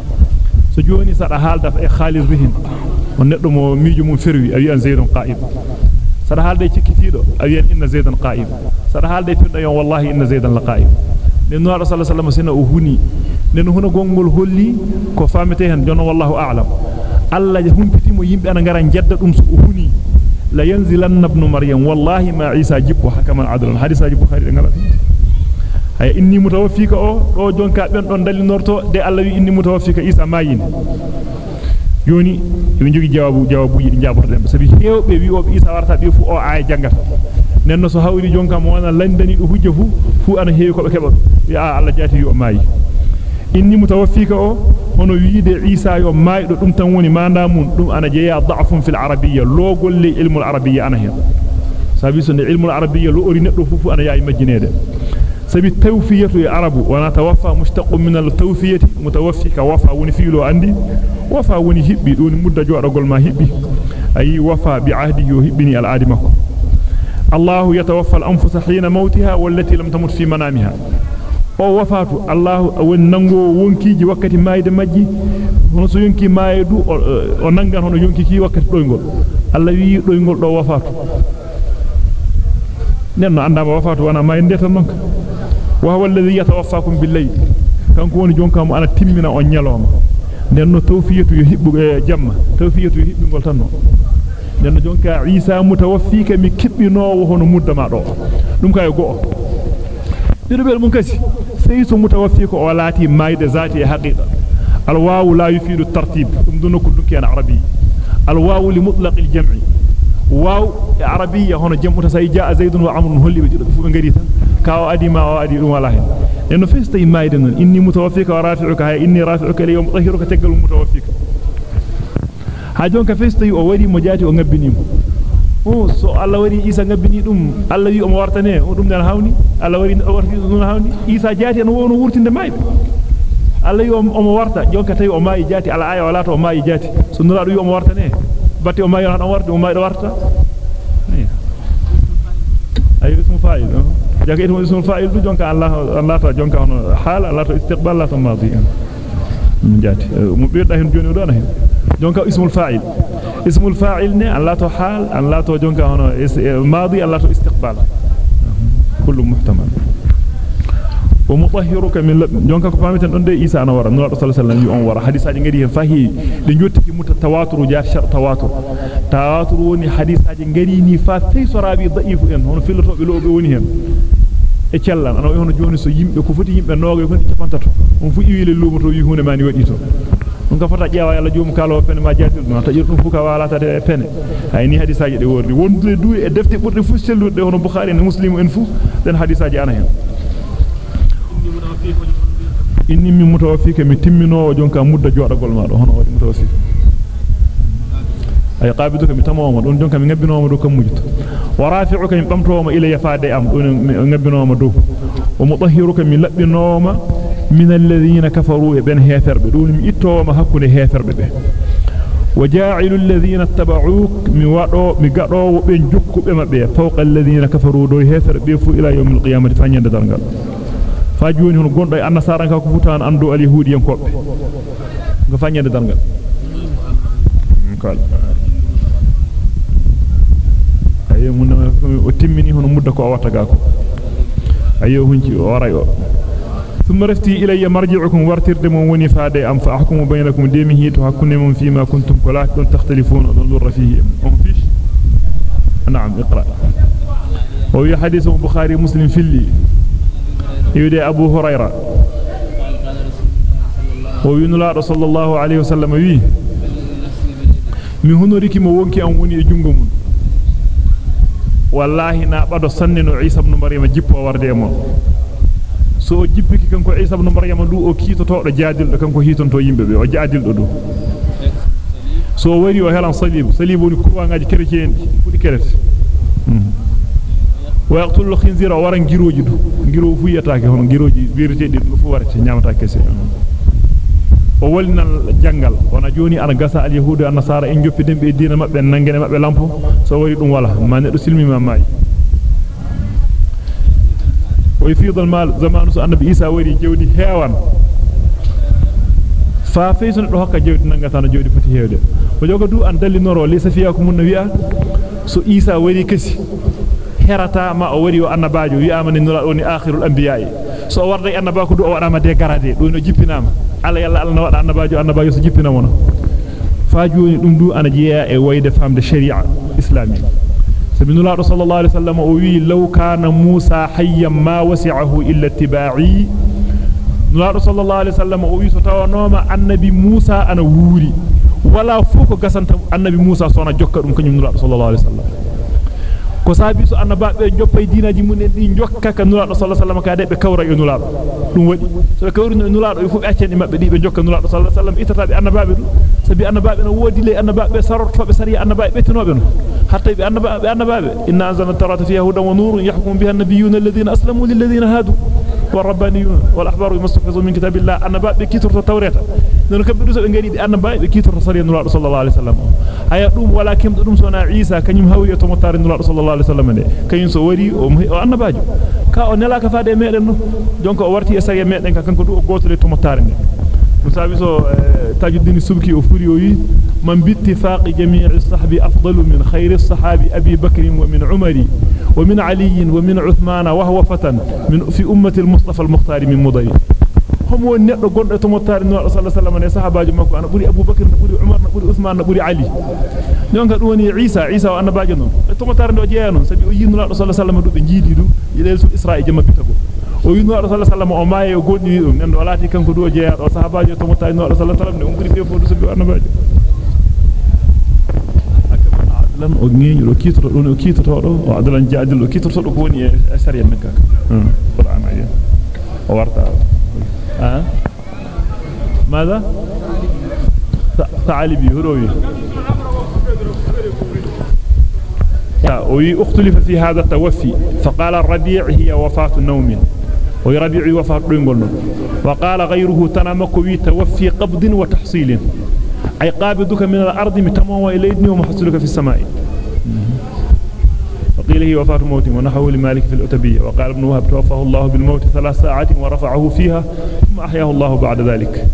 so joni sada halda e khalis bihin on neddo mo miijo mum ferwi awi an zaydun qa'im sada halda cikkitido awi an inna zaydan qa'im sada halda teddo yon wallahi inna zaydan laqa'im den no sallallahu alaihi wasallam sina o huni den hono gongol holli ko famete hen jono wallahu a'lam alla humpitimo yimbe ana ngara jedda dum so huni la yanzilanna ibn maryam wallahi ma isa jibbu hakaman adlan hadisa jibbu khari ngala ay inni mutawaffika o do jonka ben don dalinorto de alla wi inni mutawaffika isa mayin joni be jogi jawabu jawabuji di jaborten sabi hewbe wi o isa warta be fu o ay jangata nenno so hawri jonka mo wana landani do hujja fu fu ana heewi ko be keba ya alla jati wi o mayi inni mutawaffika o hono wiide isa yo maydo dum tan woni manda mun dum ana jeya da'fun fil arabiyya lo golle ilmu al arabiyya ana hen sabi so ne ilmu al arabiyya lo ori neddo fufu ana yayi majjinede sabi tawfiyatu ya arabu wana tawaffa mushtaqun min al tawfiyati mutawaffika wafa woni fiilo andi wafa woni hibbi doni mudda jodagol ma hibbi ayi wafa bi ahdihi hibbini al adi makko الله يتوفى الأنفس حين موتها والتي لم تمت في منامها o wafatu allah won nango wonkiji wakkati mayde majji hono so yonki maaye du o nangan hono yonki ki wakkati doygol Allah wi doygol do wafatu nenno andama wafatu wana maaye ndeta nonka wa huwa alladhi yatawaffakum bil-layl kanko woni jonka mo ana timmina on nyaloma nenno tawfiyatu yo hibbu jamma tawfiyatu yo hibbingol tanno nenno jonka Isa mutawaffika mi kibbinowo hono muddama do dum kay go mun kasi o lati mayde zati e سيس متوفيك ولا تي مايد ذاتي حقيقة. الواو لا يفيد الترتيب دون كلك يا عربي. الواو لمطلق الجمع. واو عربية هنا جمع تساي جاء زيد وعمر هولي بجد فو من قريتا كاو أدي ما أو أدي روما لهن فيس تي مايد إني متوفيك ورافعك هاي إني رافعك ليوم طهيرك تقل متوفيك هاجون كفيس تي أولي مجاتي ونبنيمه so Allah wari Isa ngabbini dum Allah wi o mo wartane o dum dan hawni Allah wari o warti dum hawni Isa jati en wono wurtinde maybe Allah wi o mo warta jonka tawi o maayi jati ala aya wala to o maayi so nura wi o mo wartane batti o maayi on warti o maayi do warta ay ismu fa'il jaka ismu ismu fa'il du jonka Allah Allah ta jonka hono hal Allah to istiqbal la to madi jati mo beeda hen joni do na hen jonka ismul fa'il اسم الفاعل نه الله تو حال الله تو جونكا هنا ماضي الله تو استقبال. كل محتمل. ومطهرك من جونكا فاميتن دون دي عيسى أنا ورا نور صلى الله عليه وسلم ورا. حديثا غيري فاهي دي نيوتي مت تواتر جاء شر تواتر. تواتر وني حديثا غيري ني فا في سرابي ضعيف إن. هون في لتو بلو بي وني e cialla no e hono joni so yimbe ko foti yimbe noogo ko ci pantato on fu iwile lumoto on ka fota jeewa yalla joom kalo pene ma jaatil dum tajir dum fuka wala tade pene hay ni hadisaaji de wordi wondude du e defte burde fu sellude hono bukhari e muslim en fu den hadisaaji ana hen inni mi mutawaffika mi timmino jonka mudda jodagol ma do hono wadi mutawaffika ay qabiduka mi tamoma don jonka mi ngabbinoma do kam mujito wa rafi'uka mi bamtoma ila yafaade am don ngabbinoma do wa mutahhiruka mi labbinoma من الذين كفروا بين هيثر بدون إتوا ما هكون هيثر به وجاعل الذين اتبعوك مواتو مقاتو بين جكو بما بيه. فوق الذين كفروا دوي هيثر بيفو إلى يوم القيامة. فان يندر نغل فاجوني هنو قنبا أن سارن كفوتان أندو اليهود ينكوب فان يندر نغل قال. أيه منا أتمني هنو مدكو أواتكاكو أيه هنو ورأيو ثم رفتي إلي مرجعكم وارترد من وني فادي أم فأحكم بينكم ديمه تحكم من فيما كنتم كلا تختلفون ونظر فيه. فيش؟ نعم اقرأ. وهي حديث البخاري مسلم في اللي يودي أبو هريرة. وينلا صلى الله عليه وسلم وي mi honoriki mo wonki am woni e jungo mun wallahi na bado sannino Isa so o jippiki kanko Isa ibn Maryam du o kitoto do jaadildo kanko hitonto yimbe be o jaadildo do so wari o helan salib salib woni kurwangaaji chrétien fudi kerete wa yaqtul khinzira waran giroji du giro fu yataake hono giroji vérité di fu warate nyamata kesse o walnal jangal wana joni ana gasa al yahudu an nasara en joppiden be diina mabbe nangene mabbe lampo so wari dum wala ma ne do silmi ma mai hewan fa feyson do hokka jewdi nangata na jewdi foti hewde o jogo du an dallinoro li safiya ko mun wi'a so isa wari kasi herata ma o wari o annabaajo wi'ama ni nura oni akhirul anbiya'i so warda annaba ko du o wadama de garade do no jippinama ala yalla alla na wada annabaajo annabaajo so jippina wona fa joni dum du ana jeya e wayde famde sharia islami سبن الله صلى الله عليه وسلم أوي لو كان موسى حيا ما وسعه إلا اتباعي. الله صلى الله عليه وسلم أوي ستوانوما النبي موسى أنا ووري. ولا فوق قسنت النبي موسى صنع جكر من كنجم الله صلى الله عليه وسلم. Ko sabi so annabaabe joppay diinaji mun en di jokka ka nulaado sallallahu alaihi wasallam ka de be kawra e nulaado dum wadi so be kawri nulaado fu be accen mabbe di be jokka nulaado sallallahu alaihi wasallam itata be annabaabe dum sabi annabaabe no wodi le annabaabe sarortobe sariya annabaabe betinobe no hatta be annabaabe annabaabe inna anzalna tawrata fiha hudan wa nurun yahkumu biha an-nabiyyuna alladhina aslamu lil hadu والربانيون والأحبار يمستحفظون من كتاب الله. أنا بقى بكيتر التوراة لأنه كم بدوس بنجري أنا بقى بكيتر صلى الله صلى الله عليه وسلم. هيا دوم ولا كم دوم سونا عيسى. كان يوم هوية الله صلى الله عليه وسلم. كان يوم سوري وأنا باجو كا أنلا كفادة ميرن جونك أورتي أسرع ميرن كان كنتو قوت لتمطار مسابسو تاج الدين السبكي وفريوي من باتفاق جميع الصحب أفضل من خير الصحاب أبي بكر ومن عمر ومن علي ومن عثمان وهو فتن من في أمة المصطفى المختار من مضي. هم ونقل قلنا تمتار النوار صلى الله عليه وسلم صحابة جمعك أنا بولي أبو بكر بولي عمر بولي عثمان بولي علي. نعم، نيونك أوني عيسى عيسى وأنا باجنون تمتار النوار جيانون سبي أيين نوار صلى الله عليه وسلم جيدي دو. يلي سوء إسرائي جمع بيتكو. oyin no rasulullah sallallahu alaihi wasallam o maye o goddi dum nendo walaati kanko do jeyado rasulullah sallallahu alaihi wasallam ne umri fe lan o ngeñu do kitoto don o kitoto do o adalan jaadil o kitoto do ko woni e sariya men kaka qur'an ayi o warta ها ماذا هروي وي أختلف في هذا التوفي. فقال الربيع هي وفاة النوم. ويربيع وفاة دونغول وقال غيره تنامك وي توفي قبض وتحصيل. أي قابضك من الأرض متمو إليدني ومحصلك في السماء. وقيل هي وفاة موت ونحو لمالك في الأتبية. وقال ابن وهب توفاه الله بالموت ثلاث ساعات ورفعه فيها ثم أحياه الله بعد ذلك.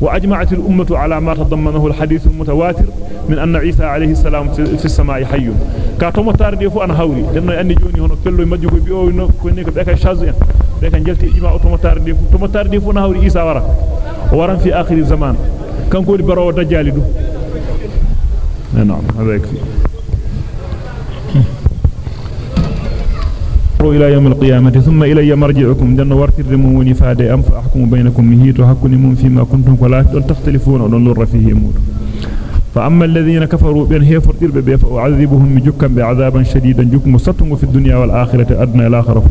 وأجمعت الأمة على ما تضمنه الحديث المتواتر من أن عيسى عليه السلام في السماء حي. كاتوم تاردي فو أنا هوري لأنه أني جوني هنا كله مجيكو بيو كوني شازو يعني بيكا جلتي إجماع توم تاردي فو. توم تاردي فو نهوري عيسى ورا. ورا في آخر الزمان. كان كوري برو دجالي دو. نعم هذا يكفي. إلى يوم القيامة ثم إلي مرجعكم. دن ورتر موني فادي أم فأحكم بينكم. مهيت وحكني من فيما كنتم ولا تختلفون ودن لر فيه مود فأما الذين كفروا بين هي فرتر ببي فأعذبهم جكا بعذابا شديدا. جك مستم في الدنيا والآخرة أدنى الآخرة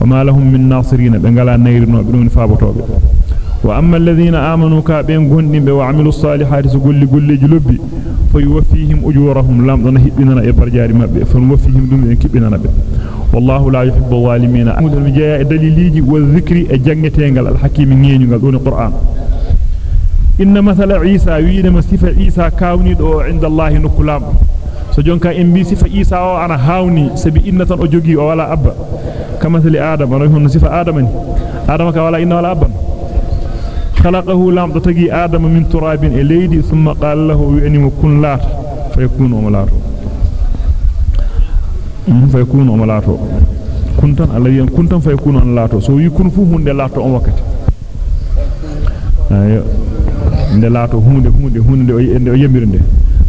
وما لهم من ناصرين بنغلا نير بدون فابطوب وأما الذين آمنوا كابين غندين وعملوا الصالحات سقول قل جلبي فيوفيهم أجورهم لم ضنه إبرجار مبه فنوفيهم دون كبنا نبه والله لا يحب الظالمين. أمود المجايا دليليجي والذكر الجنتينغال الحكيم نينيغال دون القرآن. إن مثل عيسى وين مسيف عيسى كاوني دو عند الله نكلام. so jonka en bi sifa isa o ana hawni sabi inna tan o jogi o wala abba kama thali adam ana hono sifa adam خلقه لام دتغي آدم من تراب اليدي ثم قال له اني مكن لا فيكون املاته فيكون املاته كنت الله كنت فيكون املاته سو يكون فو هند لاتو ام وقت اي لاتو هند هند هند يمرند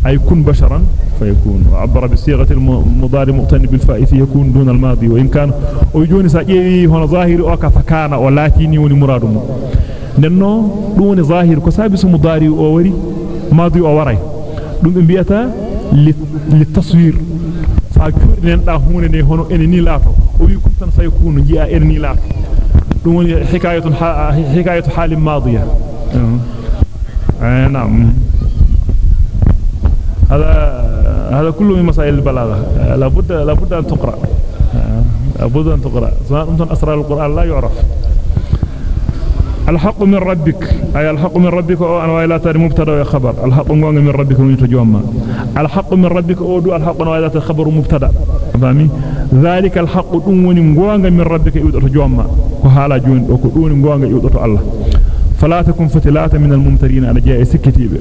اي كن بشرا فيكون عبر بصيغه المضارع مقترن بالفاء يكون دون الماضي وان كان أو جوني جي هون ظاهر أو كفكان ولكن يوني مرادهم ولاتيني ونمراد ننو دون ظاهر كسابس مضارع أوري ماضي أوري دون بيئتا للتصوير فاكورن دا هون ني هونو اني لاتو أو wi kuntan fayakunu ji'a erni laato. Dum woni hikayatun hikayatu halin madiya نعم هذا هذا كله من مسائل البلاغة لابد لابد أن تقرأ لابد أن تقرأ سواء أسرار القرآن لا يعرف الحق من ربك. أي الحق من ربك أو أنا وإلا تاري مبتدا وخبر الحق من ربك ويتجوما الحق من ربك أو دو الحق وإلا خبر مبتدا. فامي ذلك الحق دون غونغا من ربك يتجوما وحالا جون دو دون غونغا يودتو الله. فلا تكن فتلات من الممترين على جاء سكتيبه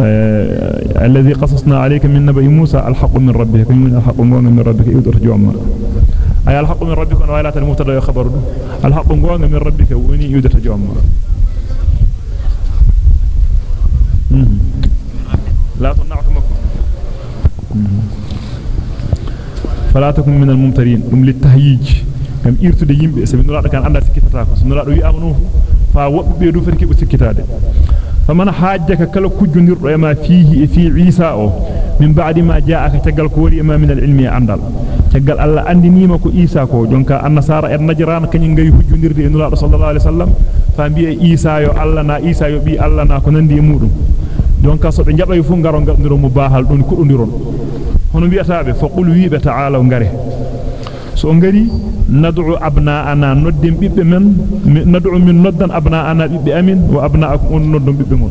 آه الذي قصصنا عليك من نبأ موسى الحق من ربك. من الحق من ربك يتجوما أي الحق من ربك ولا تموت لا يخبر الحق غوغا من ربك وني يدت جوم لا تنعكم فلا تكن من الممترين. ام للتهيج. كم ارتد ييمبي سمي نولا كان اندا سكيتاكو سنولا دو يامنو فا وبيدو فركي بو سكيتاده e e fi isa o min ba'di ma ja'aka tagal ko wari ma min al-ilmi andal tagal alla andinima ko isa ko jonka annasara en najran kany ngari hujjundirde e nulaado sallallahu alaihi wasallam fa bi'e isa yo alla na isa yo bi alla na ko nandi e mudum jonka so be jabay fu ngaro ngandiro mu bahal don kudundiron hono bi'ataabe fa qul wiibe ta'ala ngare so ngari on noddum bibbe mon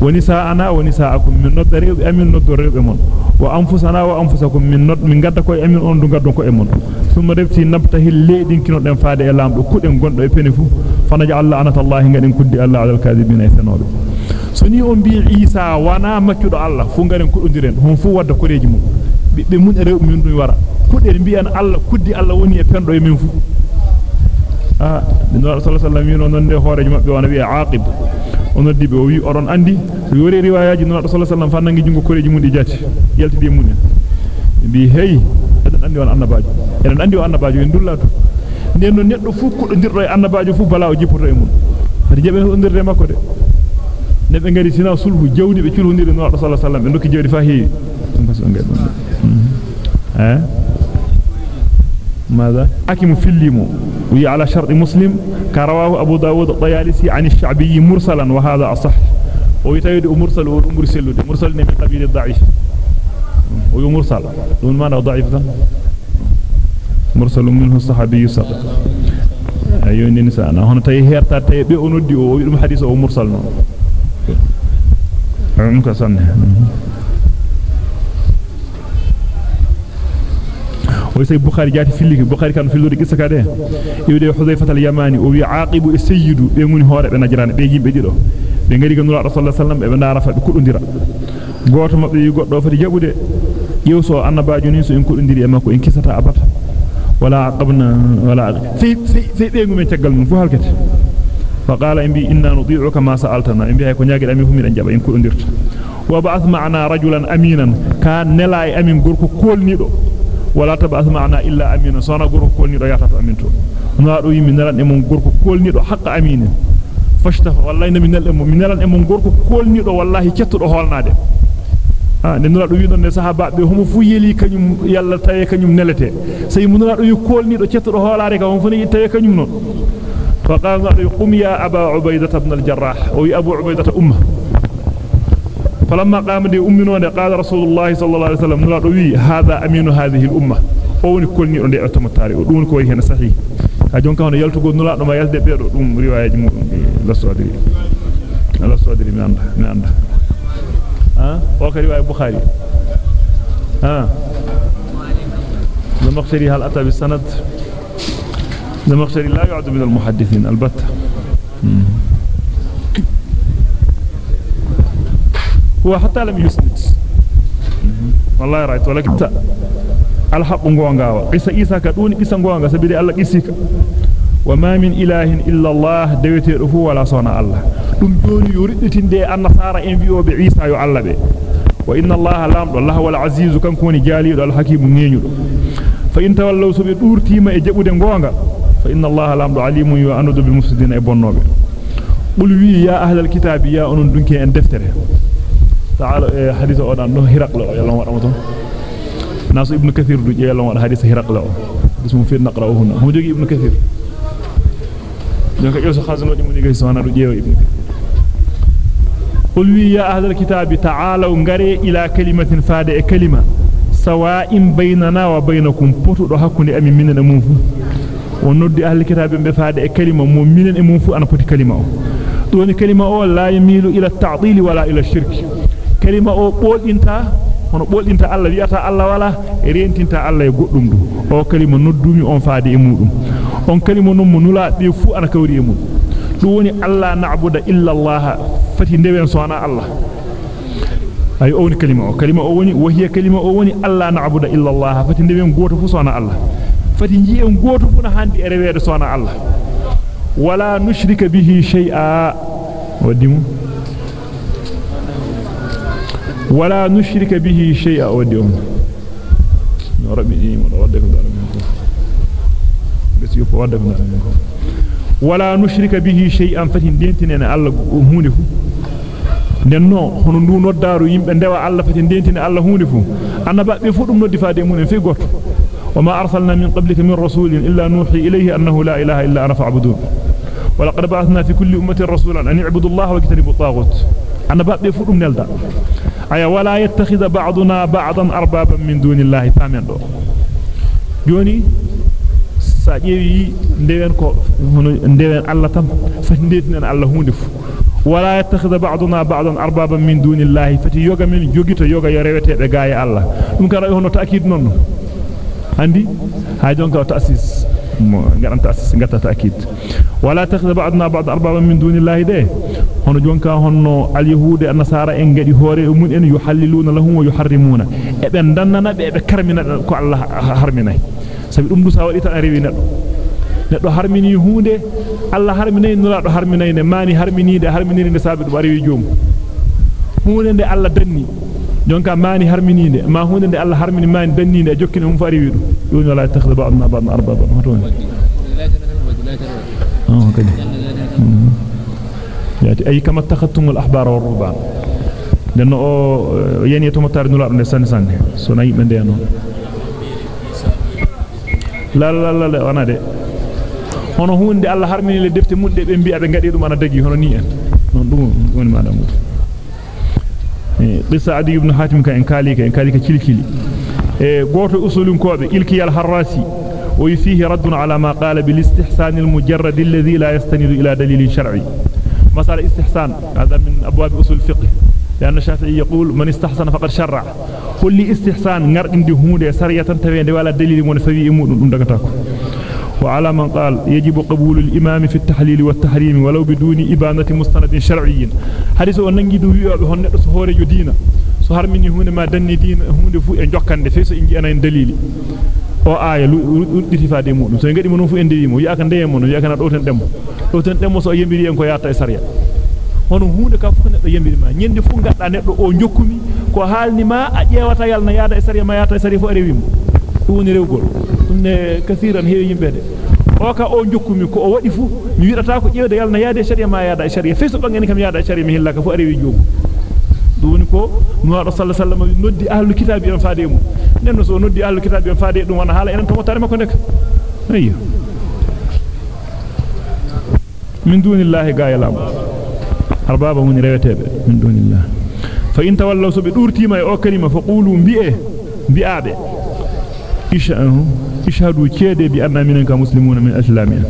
wa nisa'ana wa nisa'akum min nodda rewbe amin noddo rewbe mon wa anfusana wa anfusakum min nod min gadda ko amin on du gaddon ko e mon thumma refti nabtahil leedin kino den faade e lamdo kuden gondo e penefu فنجعل لعنة الله غادين كدي الله على الكاذبين soni on bi Isa wana maccudo Allah fu ngaren kudondiren hon fu wadda koreji mum be mun rew min dum wara. Kudde bi'an Allah kuddi Allah woni e pendo e min fu. Ah bin sallallahu alaihi wasallam non de horeji mabbe wana wi aqib on o wi oron andi yori riwayaji non sallallahu alaihi wasallam fanangi jungo koreji mun di jatti yaltidi mun bi hey adan andi on annabaajo. Enen andi on annabaajo en dullatu nden no neddo fu kudondirdo e annabaajo fu bala o jippoto e mun. Fati jebe ondirde makko de. Ne be ngari sina sulhu jawdi be culhundiri no sallallahu alaihi wasallam be dokki jawdi fa ngel ماذا؟ حكم فيلمو وهي على شرط مسلم كرواه أبو داود الطيالسي عن الشعبي مرسلا وهذا أصح. ويتيد مرسل ومرسل مرسل من قبيل الضعيف. ويمرسل دون معنى ضعيف مرسل منه الصحابي سقط أيون نساء هنا تي هيرتا تي بي أو دum hadith o mursal non am ويسي بخاري جاتي في الليك بخاري كان في اللوري قصة كده يودي حذيفة اليماني وي عاقب السيد بيموني هوري بنجران بيجيب بيجيرو بيغري كان رسول الله صلى الله عليه وسلم بكودنديرا goto mabbe yi goddo fati jabude yewso annabaaju ni so en kudondiri e makko en kisata abata wala aqabna wala fi fi fi beengu men tagal mum fu halkete fa qala imbi inna nudhi'uka ma sa'altana imbi hay ko nyaagi dami fu mi dan jaba en kudondirta wa ba'ath ma'ana rajulan aminan ka nela e amin gorko kolnido wala tab'ath ma'ana illa aminan sona gorko kolnido yata to aminto naado yimi nelan e mon gorko kolnido haqqa aminin fashtafa wallahi nabi nel e mon nelan e mon gorko kolnido wallahi cettudo holnade ah ne nula do wi don ne sahaba be homo fu yeli kanyum yalla taye kanyum nelete sey munula do yu kolni do cetto hoolaare ka on fu ne taye kanyum non do qum ya aba ubaydah ibn al-jarrah o wi abu ubaydah umma فلما قام دي امنون قال رسول الله صلى الله عليه وسلم لا دوي هذا أمين هذه الأمة. فوني كلني دي أتم تاري دون كو هنا صحيح. ها جون كان يلتو نلا دوما يلد بيدو دوم رواية مو لا صادري لا صادري ناند ناند ها؟ أوكي رواية البخاري ها؟ المخسري هل أتى بالسند؟ المخسري لا يعد من المحدثين البتة. mm -hmm. هو حتى لم يسند. والله رأيت ولكن تا الحق غوانغاوا قيس إيسا كدوني قيس غوانغا سبيدي الله قيسيك. وما من إله إلا الله دويت رفو ولا صنع الله. دم يوني يريد تندي أن صار إنبيو بعيسى يعلب وإن الله لام الله هو العزيز. كم كوني جالي ولا الحكيم نينيو. فإن تولوا سبيد أورتي ما إجابوا دم غوانغا. فإن الله لام عليم وأنه دب المفسدين إبن نوبي قل وي يا أهل الكتاب يا أنون دنكي أن دفتره. تعالى إيه، حديث أودا نه هرقل يا الله ورحمته ناس ابن كثير يا الله حديث هرقل اسمه في نقرأه هنا. هم جي ابن كثير. يقول سخازن وجه من يقول سبحان رجيه ابن كثير. قل يا أهل الكتاب تعالى ونقري إلى كلمة فادة كلمة سواء بيننا وبينكم. بطر رحكم لأمين من الأمون ونرد أهل الكتاب بفادة كلمة مؤمن الأمون أنا بطر كلمة دون كلمة أول لا يميل إلى التعطيل ولا إلى الشرك. Kalima o boldinta hono boldinta Allah wi'ata Allah wala e rentinta Allah e goddum du o kalima noddumi on faade e mudum on kalima non mo nula be fu ana kawri e mum dum woni alla na'budu illa Allah fati ndewen sona Allah ay o woni kalima o kalima o woni wahiya kalima o woni alla na'budu illa Allah fati ndewen goto fu sona Allah fati ji'en goto fu na handi e rewede sona Allah wala nushrika bihi shay'a wadimu ولا نشرك به شيئا وديهم ولا نشرك به شيئا فتين دنتنا الله fu nenno hono ndu noddaru yimbe ndewa Allah fati dentine Allah hunde fu annaba be fu dum noddi faade mun fi goto. وما أرسلنا من قبلك من رسول إلا نوحي إليه أنه لا إله إلا أنا فاعبدون ولقد بعثنا في كل أمة رسولا أن يعبدوا الله واجتنبوا الطاغوت أنا بقى فدum nelda aya wala yattakhidha ba'duna ba'dan arbaban min dunillahi famen do joni sa jeewi ndewen ko hono ndewen Allah tam fati ndetinen Allah hunde fu wala yattakhidha ba'duna ba'dan arbaban min dunillahi fati yoga min jogito yoga yo rewetebe gaaya Allah dum kara hono ta'kid non andi ha jonka ta'sis غانتا اسس غاتا تاكيد ولا تخذ بعضنا بعض اربابا من دون الله ده hore mun en yuhalliluna lahum wa yuharrimuna e be dannana be be karmina ko Allah harminay sabi dum du sa wadi tan rewi neddo neddo harmini hunde Allah harminay nula do harminay ne mani harminide harminide ne sabi dum rewi jom hunde de Allah danni jonka mani harmininde ma hunde de Allah harmini mani danninde jokkini um fari widu dun wala takhdu ba'dna ba'dna arbaba hatun آه كده ياتي اي كما اتخذتم الاحبار والرهبان den o yani to motar nula ne san san so nayi be ndeno la la la la wana de hono hunde Allah harmini le defte mudde be mbi'a be ngadi dum ana dagi hono ni en non dum woni madam qissa adi ibn hatim ka en kalika en kalika kilkili e goto usulun kobe ilki al harrasi وفيه رد على ما قال بالاستحسان المجرد الذي لا يستند إلى دليل شرعي. مسألة استحسان هذا من أبواب أصول الفقه. لأن الشافعي يقول من استحسن فقد شرع. لي استحسان نرد هودة سرية تبين ولا دليل من فبي إمون وعلى من قال يجب قبول الإمام في التحليل والتحريم ولو بدون إبانة مستند شرعي حديث أننجي دو يوبي هون نقص هوري دينا ma danni diina hunde fu e jokkande fe so inji ana en dalili o aya ludditi faade mudum so ngadi mon fu en dewi yaaka ndeye mon yaaka na do ten demmo do ten demmo so yembiri en ko yaata e sariya hono hunde ka fu neddo yembiri ma nyende fu gadda neddo o jokkumi ko haalni ma a ƴewata yalna yaada e sariya ma yaata e sariya fu rewimo dum woni rewgol ne kasiran heewi yimbe de o ka o jokkumi ko o wadi fu mi widata ko ƴewde yalna yaade e sariya ma yaada e sariya fe so bangani kam yaada e sariya mi hillaka fu rewi jogu dum ko nuwaado sallallahu alaihi wasallam noddi ahlul kitabi en faade mu nenno so noddi ahlul kitabi en faade dum wana hala enen to motare makko nek ayyo min dunillahi gayalam arbaba mun rewetebe min dunillah fa in tawallaw so be durtima e o kalima fa qulu bi'e bi'abe ishahu ishhadu cede bi anna minen ka muslimuna min islamin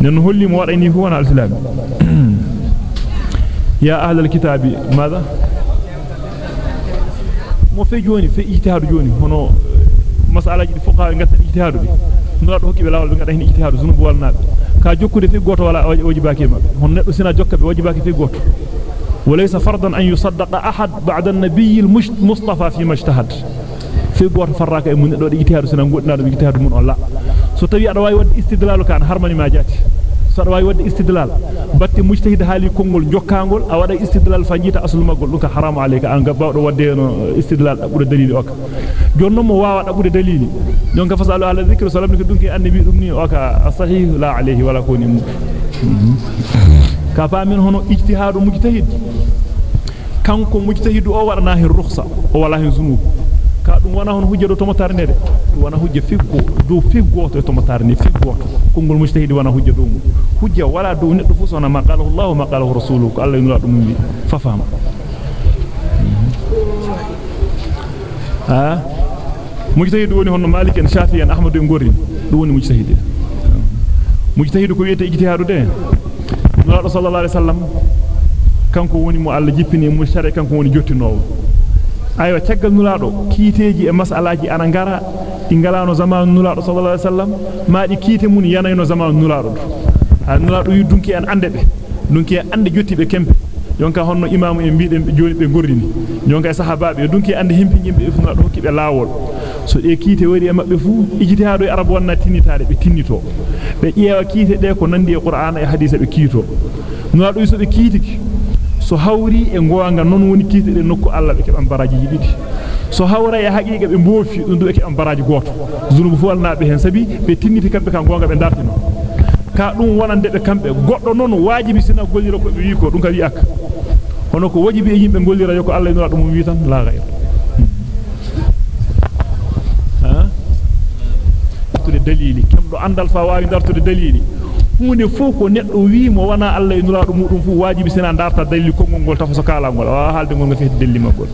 nen holli mo wadani fu wana al-islam يا أهل الكتاب ماذا mo fe joni fe ijtihadu joni hono masalaji fuqaha ngata ijtihadu bi nula do hokkibe lawol be ngada hen ijtihadu sunu bu walnaabe ka jokkude fe goto wala wajibaki ma hon neddo sina jokkabe wajibaki fe goto وليس فرضا أن يصدق أحد بعد النبي المصطفى فيما اجتهد في غوت فراك من دو اجتهاد سنا غودنا دو اجتهاد من الله so tawi ada way wadde istidlalu kan harmani ma jati so ada way wadde istidlal batte mujtahid haali kongol jokkangol a wada istidlal fanjita aslu magol dum ka haramu alayka an gabbawdo wadde no istidlal dabbude dalili oka jonno mo wawa dabbude dalili don ka fasalu ala dhikri salam ni dum ki annabi dum ni oka sahih la alayhi wala kuni ka famin hono ijtihadu mujtahid kanko mujtahidu o wadana hin rukhsa o wala hin zunub ka dum wana hon hujja do to motarne de wana hujja figgo do figgo to to motarne figgo kongol mujtahidi wana hujja do hujja wala do neddo fu sona ma qala Allah ma qala rasuluhu Allah yunula dum wi fa fama ha mujtahidu woni hono malik en shafi en ahmad en gorri do woni mujtahidi mujtahidu ko wiete ijtihadu de nula sallallahu alaihi wasallam kanko woni mo Allah jippini mu shari kanko woni jottinowo ayo caggal nulaado kiiteji e masalaji ana ngara di ngalano zaman nulaado sallallahu alaihi wasallam maadi kiite mun yanayno zaman nulaado ha nulaado yudunki en ande be dunki ande jottibe kembe jonka honno imamu en biiden be joni be gorrini jonka sahabaabe dunki ande himpi yimbe fu nulaado hokkibe laawol so de kiite wari e mabbe fu ijtihaado e arab wonna tinnitaade be tinnito be ƴeewa kiite de ko nandi e qur'ana e hadisa be kiito nulaado so be kiitiki so hawri e goonga non woni kiite de nokku Allah be keban baraji yibidi so hawra e haqiqa be mboofi dum do e keban baraji goto zunubu fu walnaabe hen sabi be tinniti kambe kan goonga be dartino ka dum wonande be kambe goddo non wajibi sina gollira ko be wi ko dum ka wi ak hono ko wajibi e yimbe gollira yo ko Allah ino dum wi tan la ghayr ha dalili kamdo andal fa waawi dartude dalili hunde fu ko neddo wi mo wana Allah e nuraado mudum fu wajibi sina darta dalili kongol gol kala gol wa halde gol ngati dalili magol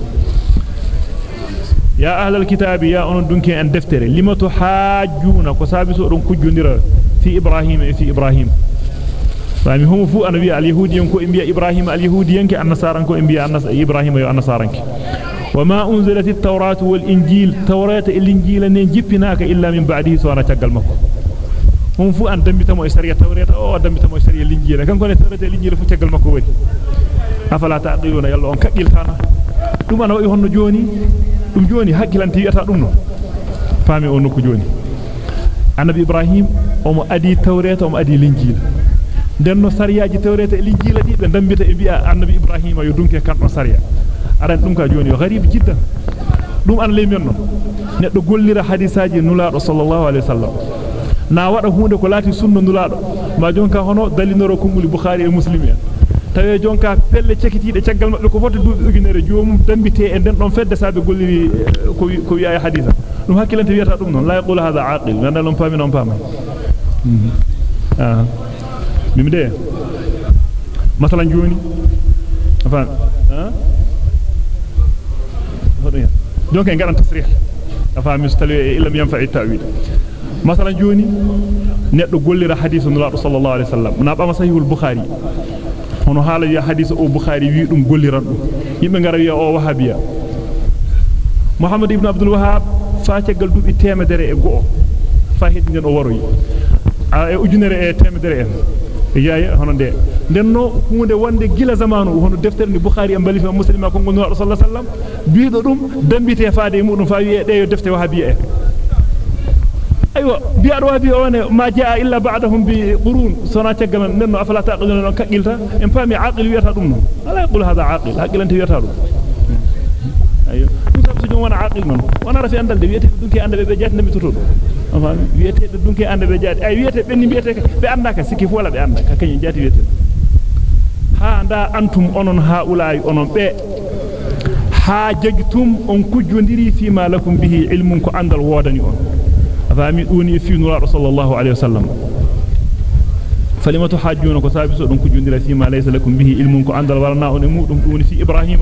ya ahlal kitabi ya onon dunki en deftere limatu hajjuna ko sabiso don kujjundira fi ibrahim e fi ibrahim fami homo fu ana wi al yahudiyen ko imbiya ibrahim al yahudiyen ke an nasaran ko imbiya an ibrahim yo an nasaran ke وما أنزلت التوراة والإنجيل توراة الإنجيل نجبناك إلا من بعده سوانا تقل مكو hon fu an dambitamo e sariya tawreta o dambitamo e sariya linjira kanko ne tawreta e linjira fu tegal makko wari afala taqiluna yalla on kaggiltana dum ana wayi honno joni dum joni hakkilante wi'ata dum no fami on nokku joni annabi ibrahim omo adi tawreta omo adi linjira denno sariyaaji tawreta e linjila di be dambita e bi'a annabi ibrahima yo dunke kan do sariya aran dum ka joni yo gharib jidda dum an lemen non neddo gollira hadisaaji nulaado sallallahu alaihi wasallam na wada hunde ko lati sunna nulaado ma jonka hono dalinoro konguli bukhari e muslim en tawe jonka pelle cekitiide caggal mabbe ko fota duubi uginere joomum dambite e den don fedde saabe golliri ko ko wi ay hadisa dum hakkilante wiyata dum non la yaqulu hadha aqil nanda lon pami non pama ah mimde masalan joni afan ha donc en garan tasrih afami mustali illam yanfa'i ta'wil مثلا جوني نيت دو غوليرا حديث نلا صلى الله عليه وسلم منا با صحيح البخاري هو حال يا حديث ابو بخاري وي دوم غوليرا يمبي غار يا أو وهابيا محمد ابن عبد الوهاب فاتيغال دوبي تيمدري اي غو فاهيد نين أو وروي اي اوجينري اي تيمدري يا يا هنده دنو كوند وند غيلا زمانو هو دفتر ني بخاري ام بليفه مسلمه كون نلا صلى الله عليه وسلم بيدو دوم دمبيتي فادي مودو فاوي اي دفتر وهابيا ايوا بي اروابي اون ما جاء إلا بعدهم بقرون سنا تجم من أفلا تعقلون ان كيلتا إن فامي عاقل ويتا دمنا ألا يقول هذا عاقل عاقل أنت ويتا دم ايوا نصف سجن وأنا عاقل من. وأنا رفي أندل دي ويتي دونكي اندبي بي جات نبي توتو افامي ويتي دونكي اندبي جات. أي ويتي بني ويتي بي أنداك سكي فولا بي أنداك. كاني جاتي ويتي ها أندا أنتم أونون ها أولاي أونون. بي ha jajtum on kujjo ndiri fi ma lakum bihi ilmun ko andal wodani on افهمني في نور رسول الله عليه وسلم. فلما تحاجونك سابس دون كوجندلا فيما ليس لكم به علم. كاندل ولا ناون مودوم دون في إبراهيم.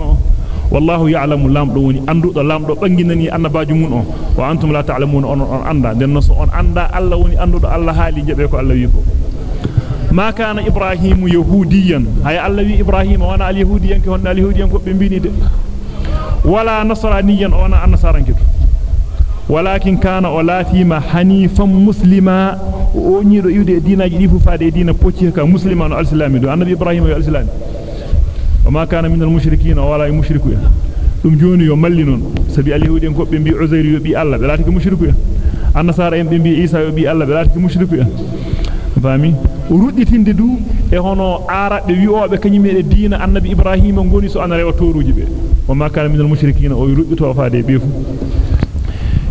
والله يعلم لام دوني أندو دو لام دو بانغيناني أن باجو مون. اون وأنتم لا تعلمون أن أن دنو سو اون أندا الله وني أندو دو الله حالي جبهو الله ييكو ما كان إبراهيم يهوديا. هاي الله وي إبراهيم. وأنا اليهوديان كي هون اليهوديان كوبي مبيني ولا نصرانيا. وأنا النصارى كيتو ولكن كان أولاتيما حنيفا مسلما. ونيرو يودي دينا جديفو فادي دينا بوتيكا مسلما والسلامي دو النبي إبراهيم والسلامي وما كان من المشركين ولا يمشركوا دم جوني يملنون سبي اليهودين كوب بمبي عزير يبي الله. بلاتك مشركوا النصارى بمبي إيسا يبي الله. بلاتك مشركوا فامي ورودي تنددو e hono arabe wiobe kanyime de dina annabi ibrahim ngoni so anare o toruji be wa ma kana minal mushrikina o yurdito faade be fu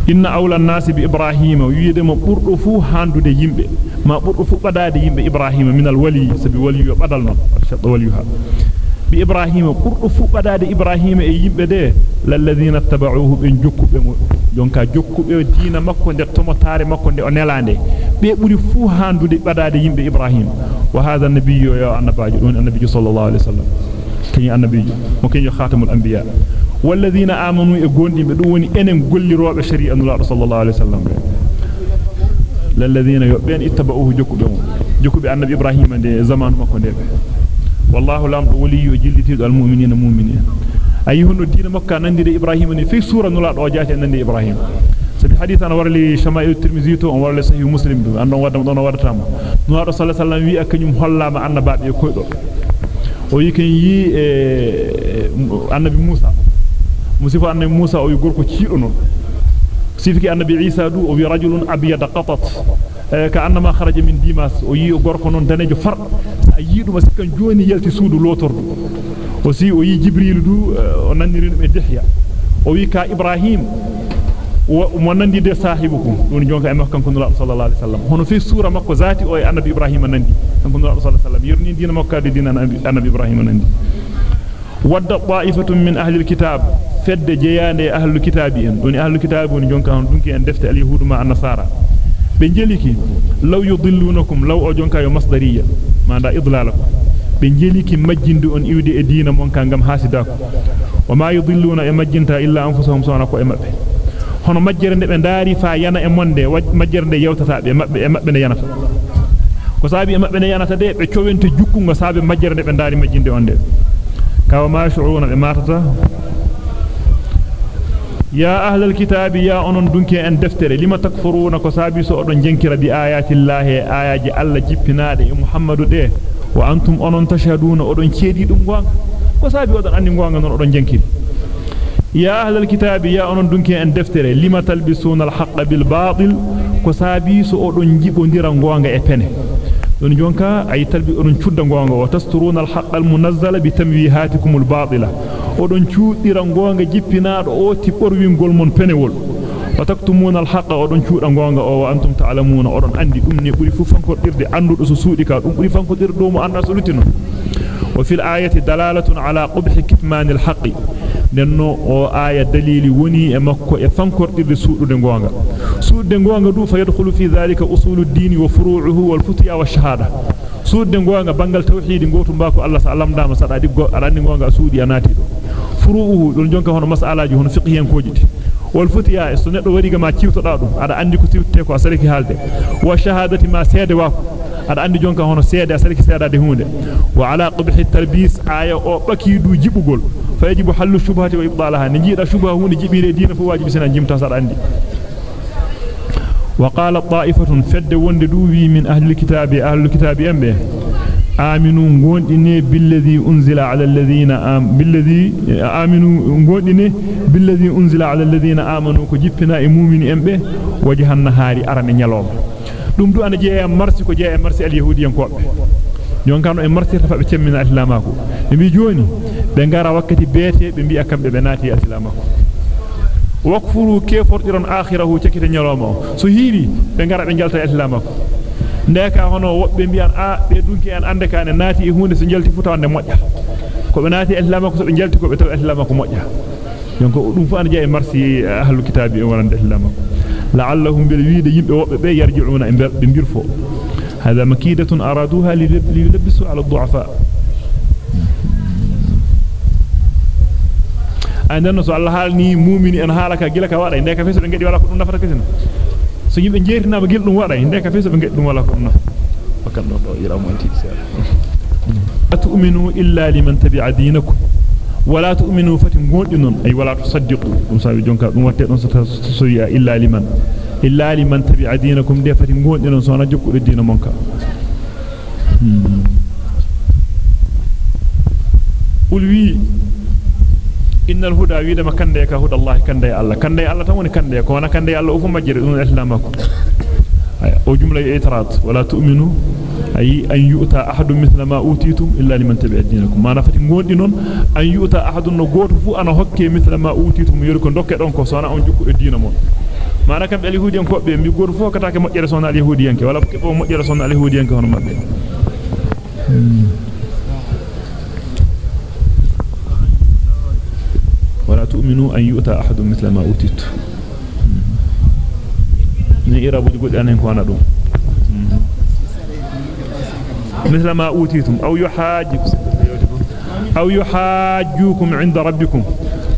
inna awla an-nas bi ibrahima wiide mo burdo fu handude yimbe ma burdo fu badade yimbe ibrahima min alwali sabi wali yo badal non shadda waliyuha bi ibrahima burdo fu badade ibrahima e yimbe de lalladheena tabauhu ben jokkube mo jonka jokkube diina makko de tomotare makko de o nelande be buri fu handude badade yimbe ibrahima wa hadha nabiyyu ya annabaji don annabi sallallahu alaihi wasallam kany annabi mo kany khatamul anbiya والذين آمنوا يقولون بدون أن رواب شريعة الله صلى الله عليه وسلم للذين يؤمنون اتبعوه جكب جكب النبي إبراهيم زمان ما كنت والله لام ولي جلتي المؤمنين المؤمنين أيهن الدين مكة نندي إبراهيم في سورة نلا وجات نندي إبراهيم حديث أنا ورلي شمائل الترمذي تو ورلي صحيح مسلم دو أنه ودم دون ودتام نور صلى الله عليه وسلم وي أكنيم هلا ما أن باب يكويدو ويكن يي النبي موسى musifa annabi Musa o wi ciido non sifiki annabi Isa du o wi rajulun abyad qatat ka annama kharaja min dimas o yi gorko non danejo far sa yiduma sikkan joni yalti suudu lotordu o si o yi jibril du o nandiri dum e dihya o wi ka ibrahim mo nandi de sahibukum don jonka e makkan nula sallallahu alaihi wasallam hono fi sura makko zati o e annabi ibrahim nandi kanko nula sallallahu alaihi wasallam yirni dina makka de dina annabi ibrahim nandi wadda qa'ifatun min ahli alkitab fedde jeyande ahlul kitabi en doni ahlul kitabi woni jonka on dunki en defte al yahudu ma an-nasara be jeliki law yudillunakum law o jonka yo masdariya manda idlalakum be jeliki majjinde on iwde e diina mon ka ngam hasidako wama yudilluna e majjinta illa anfusahum sawna ko e mabbe hono majjere nde be daari fa yana e monde majjere nde yewtata be mabbe e mabbe ne yanata ko sabi e mabbe ne yanata de be cowente jukkungo sabe majjere nde be daari majjinde on de kawa ma shu'una be matata يا أهل الكتاب يا أنون دنك أن دفتر لما تكفرون كسابي سؤدن جنكر بآيات الله آيات الله جبنا محمد ده وأنتم أنون تشهدون أدن كيدي دموان كسابي أدن أني موان أدن جنكر يا أهل الكتاب يا أنون دنك أن دفتر لما تلبسون الحق بالباطل كسابي سؤدن جبندر موان إبنه don jonka ay talbi odon cudda gonga wa tasturuna al-haqq al-munazzala bi tamwihatikum al-batila odon cuudira gonga jippinaado o ti borwingol mon penewol wa taktumuna al-haqq odon cuuda gonga o wa antum ta'lamuna odon andi dum ne buri fu fankordirde andudo so suudi ka dum buri fankordirde do mo anda so lutino wa fil ayati dalalatun ala qubhi kitman al-haqq nenno o aya dalili woni e makko e fankordirde suudude gonga suudude gonga du fa yadkhulu fi dhalika usulud din wa furu'uhu wal futya wa shahada suudude gonga bangal tawhid goto mbako Allah sa lamdama sada diggo arandi gonga suudi anati do furu'uhu don jonka hono mas'alaji hono fiqhiyen kojiti wal futya so neddo wari ga ma ciwtoda dum ada andi ko ciwte ko asariki halde wa shahadati ma seede wako ada andi jonka hono seede asariki seedade hunde wa ala qubhi tarbis aya o bakidu jibugol فيجب حل الشبهة وإبطالها نجيد شبهة هون جبير دين فواجب سنة جمتا صار عندي وقال طائفة فد وند دوي من أهل الكتاب أهل الكتاب أمبه آمنوا غوندني بالذي أنزل على الذين آم بالذي آمنوا غوندني بالذي أنزل على الذين آمنوا كجبنا مؤمن أمبه وجه النهار أرن نيالوم dum du ana jeeya marsi ko jeeya marsi al yahudiyan ko jonkano e martirta fa be cemmina islamako be mi joni be ngara wakkati beete be mbi'a kambe be naati islamako wakfuru kefordiron akhirahu cekite nyaloma so hiiri be ngara be jalta islamako ndeka hono wobbe mbi'an a be dunki en ande kane naati e hunde so jalti futande mojja ko be naati islamako so be jalti ko be taw islamako mojja jonko dum fu an jey marsi ahlul kitabi e wonande islamako la'allahum bil wiide yimbe wobbe be yarji'una e mbirfo هذا مكيدة أرادوها ليلبسوا على الضعفاء عندنا سؤال الله حال ني مؤمن ان حالك جلك وادا ndeka feso be ngedi wala ko dum nafata kesina so yimbe jeerina ma gel dum wada ndeka feso be ngedi dum wala ko nafata fakkan do do yira mo anti atu'minu illa liman tabi'a dinakum wala tu'minu fatin gondi non ay wala tusaddiqu dum sabi jonka dum watte don so ya illa liman illa liman tabi'a dinakum de fati gondi non sona jokkude dina monka ulwi innal huda wiida ma kande ka huda allah kande allah kande allah tan woni kande ko wana kande allah ufu majjere dum islamako o jumla i'tirad wala tu'minu ay an yu'ta ahadun mithla ma utitum illa liman tabi'a dinakum mana fati gondi non an yu'ta ahadun no goto fu ana hokke mithla ma utitum yori ko dokke don ko sona on jukkude dina mon mana kam al-yahudi en ko be mi goto fu katake mojjere sona al-yahudi en ke wala ko mojjere sona al-yahudi en ke hono mabbe ولا تؤمنوا أن يؤتى أحد مثل ما أوتيت. goddi anen ko ana dum مثل ما أوتيتم أو يحاجكم. أو يحاجوكم عند ربكم.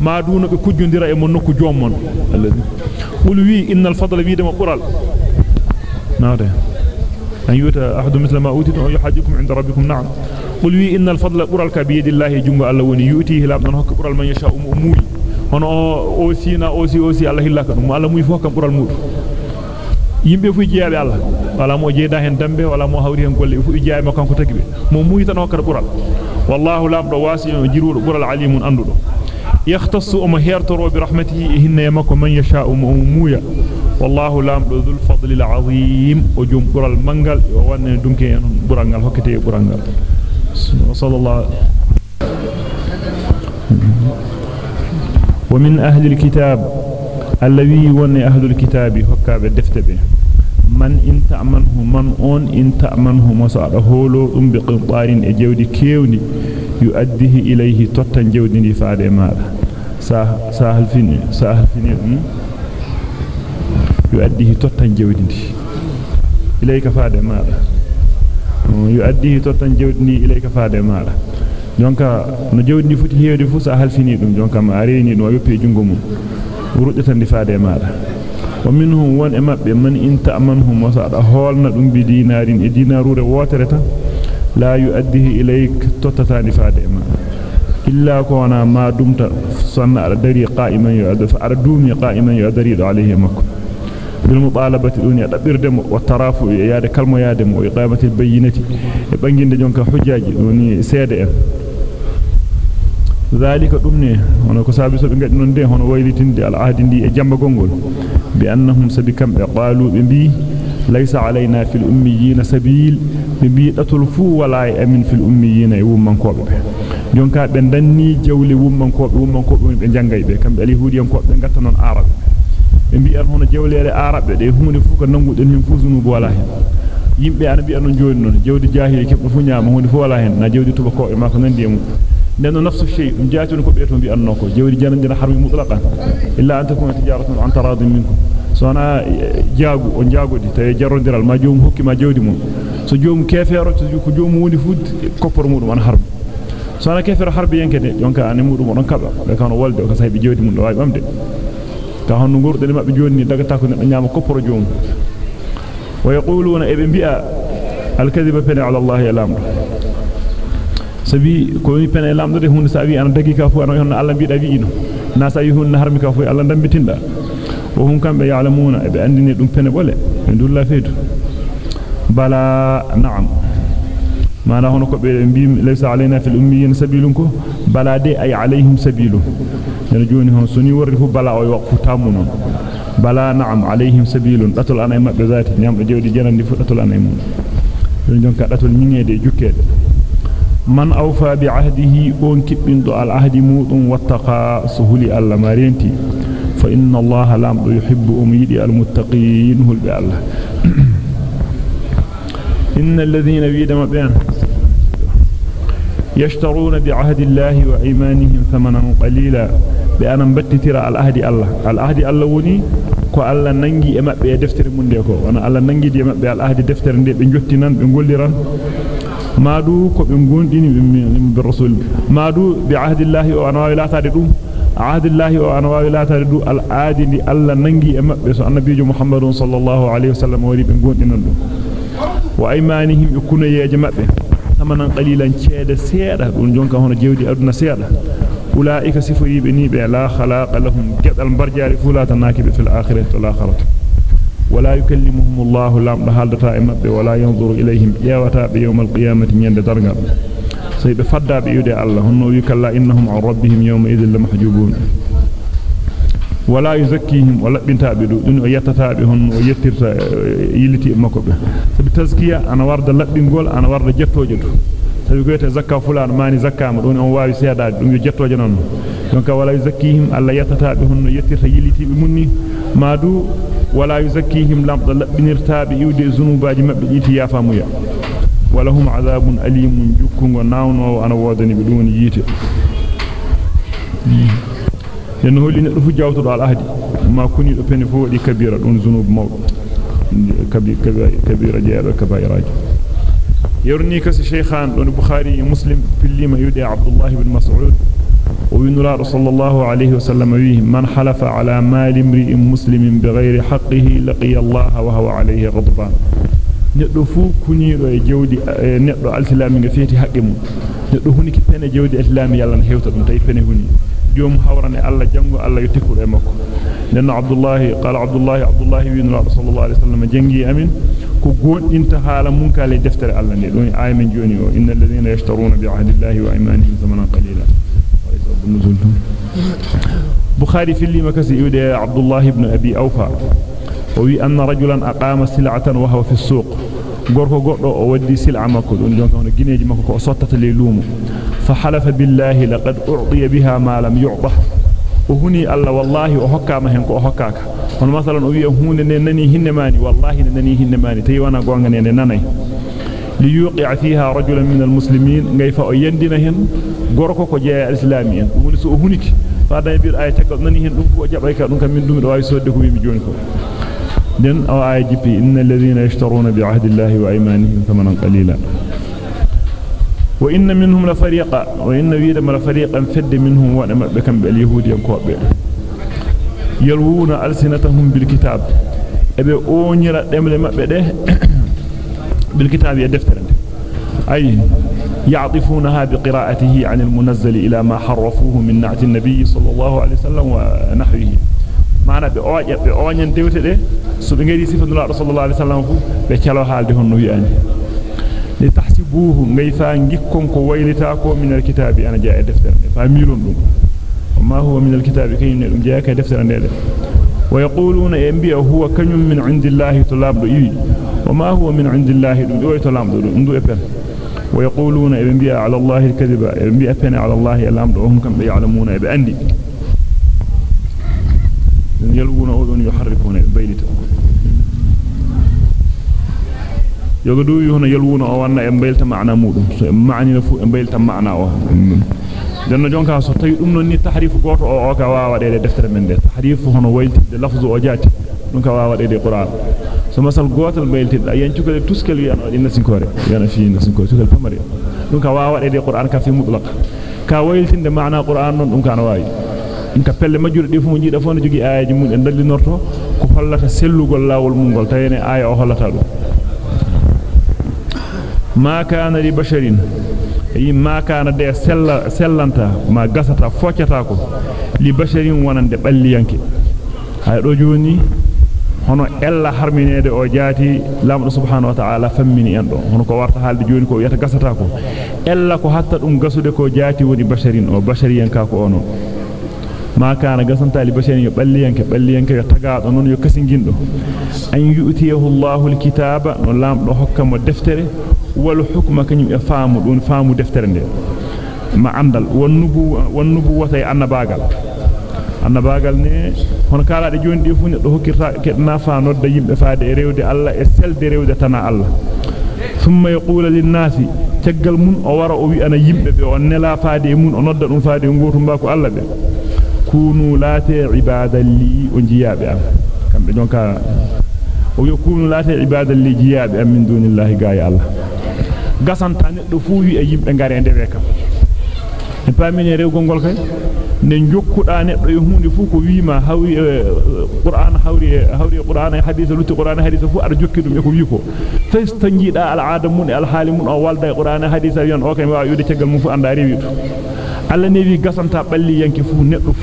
ما دون بكجندر اي منكو جومون. الذي. قل وي إن الفضل بيد مقرال نعم. أن يؤتى أحد مثل ما أوتيتم أو يحاجكم عند ربكم. نعم. قل إن الفضل قرال بيد الله جنgo الله وني يؤتيه لا من هك قرال من يشاء موي hono o sina osi osi Allah hillaka dum Allah muy fo kam bural mudu yimbe fu jeyaabe Allah wala mo jeeda hen dambe wala mo hawri hen golle fu jeyaabe mo kanko tagibe mo muy tan hokkata bural wallahu lamdo wasi'un jirudo bural alimun andudo يختص أم هيرترو برحمته إهن يمك من يشاء مويا والله لامدو ذو الفضل العظيم وجم برا المنغل وان دونكي برانغال هكتي برانغال صلى الله ومن أهل الكتاب الذي ون أهل الكتاب هكاب الدفتبه من إن تأمنه من أون إن تأمنه مسعد هولو أم بقنطار إجودي كيوني يؤديه إليه توتن جودي فعلي ماذا ساهل فيني ساهل فيني. يؤديه توتن جودي إليك فعلي ماذا يؤديه توتن جودي إليك فعلي ماذا jonka no jawdi futi heewde fu sa halfini dum jonka ma areeni dum yoppe jungo mum ruddetan difaade maada wa minhum won e mabbe man in ta'manhum wa sa'da holna dum bi dinarin e dinarure wotere tan la yu'addihi ilayk totata difaade ma إلا كونا ما دمت صنع دري قائما يؤدف أردومي قائما يؤدريد عليه مكو بالمطالبة الدنيا دبردم والترافع ياد كلمة يادم وإقامة البينة بانجين جونك حجاج وني سيدة ذلك دمني هنا كسابي سبب قد نندي هنا ويلتين دي العهد دي جنب قنقل بأنهم سبكم قالوا ببي ليس علينا في الأميين سبيل ببي أتلفو ولا يأمن في الأميين يوم من قوبه جنكا بندني جولي يوم من قوب يوم من قوب من جنجي بي كم اليهود يوم قوب من قتنون عرب ببي أرهون جولي على عرب دي هم نفوك النمو دي ينفوزون بولا يمبي أنا بي أنا جولي جولي جاهلي كيف نفو نعم هم نفو ولا هن نجولي تبقى قوي ما خنان ديمو لأنه نفس الشيء. من جهة أنكم بيتهم بأنكم. جوري جاندنا حرب مطلقا إلا أن تكون تجارة عن تراضي منكم. سوانا جاغو أن جاغو دي. تيجارون درال ما جوم هكي ما جودي مون. سو جوم كافر تجو كجوم ولي فود كفر مون. من حرب. سوانا كافر حرب ينكدي؟ يونك أن مون. مون كبا لكانوا والد وكسايب جودي مون. لواي بامدي كهان نغور دي ما بجوني دقا تاكونا من يام كفر جوم. ويقولون إبن بيئة. الكذبة على الله يلامر sabi ko wi pene lamdo de hunde sa wi an dagi ka fu an hono Allah biida wi ino na sa wi hunde harmi ka fu Allah dambitinda o hum kambe ya'lamuna e be andini dum pene bole en dulla feetu bala na'am mana hono ko be bi laysa alaina fil ummiyin sabilun ko bala de ay alaihim sabilun en joni hon suni worri fu bala o waqfu tamu non bala na'am alaihim sabilun datul anay mabbe zati nyambe jewdi janandi fu datul anay mun jonka datul nyingede jukkede من أوفى بعهده أن كبند العهد موت واتقى سهولي اللمارينتي فإن الله لا يحب أميدي المتقين هل بالله إن الذين بيد مبين يشترون بعهد الله وإيمانهم ثمنا قليلا بأن بتترى العهد الله العهد الله ودي ko alla nangi e mabbe deftere munde ko. Wana alla nangi di mabbe al ahdi deftere de be jotti be ngolliran. ما دو كوبين بالرسول ما دو بعهد الله وأنا ولا تدوم عهد الله وأنا ولا تدوم العادي الله ننجي ام بس النبي محمد صلى الله عليه وسلم وريب غوندين دو وايمانهم يكون يا جماعة ثمنا قليلا شيدا سيدا دون جونكا هون جيودي ادنا سيدا اولئك سفريب نيبي لا خلاق لهم جدل برجال فلا تناكب في الاخره ولا خلاق ولا يكلمهم الله لام حالتا امبه ولا ينظر إليهم ياوتا بيوم القيامة نيند درغا سيد فدا بيودي الله. هنو يكلا إنهم عن ربهم يومئذ لمحجوبون. ولا يزكيهم ولا بنتا بدو ان يتتا بهن ويترتا يلتي مكوبه سبي تزكية أنا ورد لبينغول أنا ورد jettojedo sabi ko yete zakka fulan mani zakkama don on waawi seedaade dum yo jettoje non donc wala yuzakkihim alla yatata be honno yettirta yiliti be munni madu ولا يزكيهم لمض من ارتاب يود زنوبا جمب يتي يا ولهم عذاب أليم جكون ناون وأنا وادني بدون يتي. لأنه اللي نعرف جاوتر على أهدي. ما كوني لبني فوق دي كبيرة دون زنوب موت. كبير كبير كبير جاء كبير راجع. يرني كسي شيخان لون بخاري مسلم في اللي ما يودي عبد الله بن مسعود. وينرار صلى الله عليه وسلم ويه من حلف على مال امرئ مسلم بغير حقه لقي الله وهو عليه غضبان ندو فو كنيرو اي جودي آه، من الإسلامي فيتي حقمو ندو هونيكي بن جودي الاسلام يالا نهيوتا دون تاي فني هوني. جوم حوراني الله جانغو الله يتيكور اي مكو عبد الله قال عبد الله عبد الله وين الله صلى الله عليه وسلم جنجي آمين. كو غون انت حالا مونكا لي دفتر الله ني دوني جوني ان الذين يشترون بعهد الله وإيمانهم زمنا قليلا. بخاري في اللي مكسي عبد الله بن أبي أوفا وي أن رجلا أقام سلعة وهو في السوق. غوركو غوردو أو ودي سيل عماكو دون جونو غينيجي ماكو أو سوتات لي لومو فحلف بالله لقد أعطي بها ما لم يعطى وهني الله والله أو حكاما هنكو أو حكاكا هون مثلا أو وي هوني ناني هينماني والله ناني هينماني تي وأنا غونغ ناني ناني ليوقع فيها رجلا من المسلمين غيفا يندينهن غوركو كو جي الاسلامي مولس اوهنيك فادا بير اي تك ناني هن دوم كو جاباي كا دوم كامين دوم دواي سودي كو ويمي جونكو. دين أو اي جي بي. إن الذين يشترون بعهد الله وأيمانهم ثمنا قليلا. وإن منهم لفريقا. وإن ويد مر فريقا فد منهم ودم بكم باليهود يكوب يلوون ألسنتهم بالكتاب. أبي أونيرا دملي مابدي بالكتاب يدفتر أي يعطفونها بقراءته عن المنزل إلى ما حرفوه من نعت النبي صلى الله عليه وسلم ونحوه. معنى بأوجه بأوجه دوتة سبعين صفة الله رسول الله عليه وسلم ده هنو يعني. لتحسبوه غيفا نجيكم كويلتاكو من الكتاب. أنا جاء دفتر فاميلون دون. وما هو من الكتاب كي نلم جاء كدفتر نيل ويقولون انبياء هو كنيم من عند الله إيوي وما هو من عند الله تلامد دون ندو إبن. ويقولون انبياء على الله الكذب. انبياء فين على الله اللامد وهم كم يعلمون بأندي يلوون أذن يحرفون بيلته yogodu hono yalwuna o wanna e mbaylta maana mudum so denno jonka so tawi dum non ni tahrif goto o o ka waa wadede deftere men de tahrif hono wayltide lafzu o jaati dum ka waa wadede qur'an so masal gotal mbayltide yancukale tuskel wi'an o dinna sinkore yana fi sinkore tuskel pamari dum ka waa wadede qur'an ka fi mutlaq ka wayltinde maana qur'an non dum kana waawi inka pelle majjure di fu mo jida fu no jogi aayaji mun en dallinorto ko hollata sellugol lawol mungol tawene aaya o hollata dum ما كان لبشر اي ما كان ده سل سلانتا ما غستا فوچتاكو لبشر ونande balliyanke hay do joni hono ella harminede o jaati lamdo subhanahu wa ta'ala fammini en do hono ko warta halde joni ko yata gasata ko ella ko hatta dum gasude ko jaati woni basharin o bashariyan ka ko ono ma kana gasanta li basharin yo balliyanke balliyanke yo tagaado non yo kasingindo an yu'tiyahu Allahu alkitaba no lamdo hokkamo deftere wal hukma kanyum e faamu don faamu deftere nde ma andal wannubu wannubu watay annabagal annabagal ne hono kalaade joni di fu ne do hokkirta kedna fa nodda yimbe faade e rewde Allah e selde rewde tana Allah thumma yaqulu lin nasi taggal mun o wara o wi ana yimbe be on nela faade mun o nodda dum faade ngoto mbako Allah be o yakunu late ibadalli jiyabe am min dunillahi gaaya Allah gasanta neddo fu wi e yimbe ngare ndewe kam en pamine rewgol gol kay ne jokkuda neddo e hunde fu ko wiima hawri qur'an hawri hawri qur'an e hadith lutti qur'an hadith fu ar jokki dum e ko wi ko fes tanjida al aada mun al hali mun o walda e qur'an hadith yon o kay wa yude tegal mun fu anda rewi to alla ne wi gasanta balli yanki fu neddo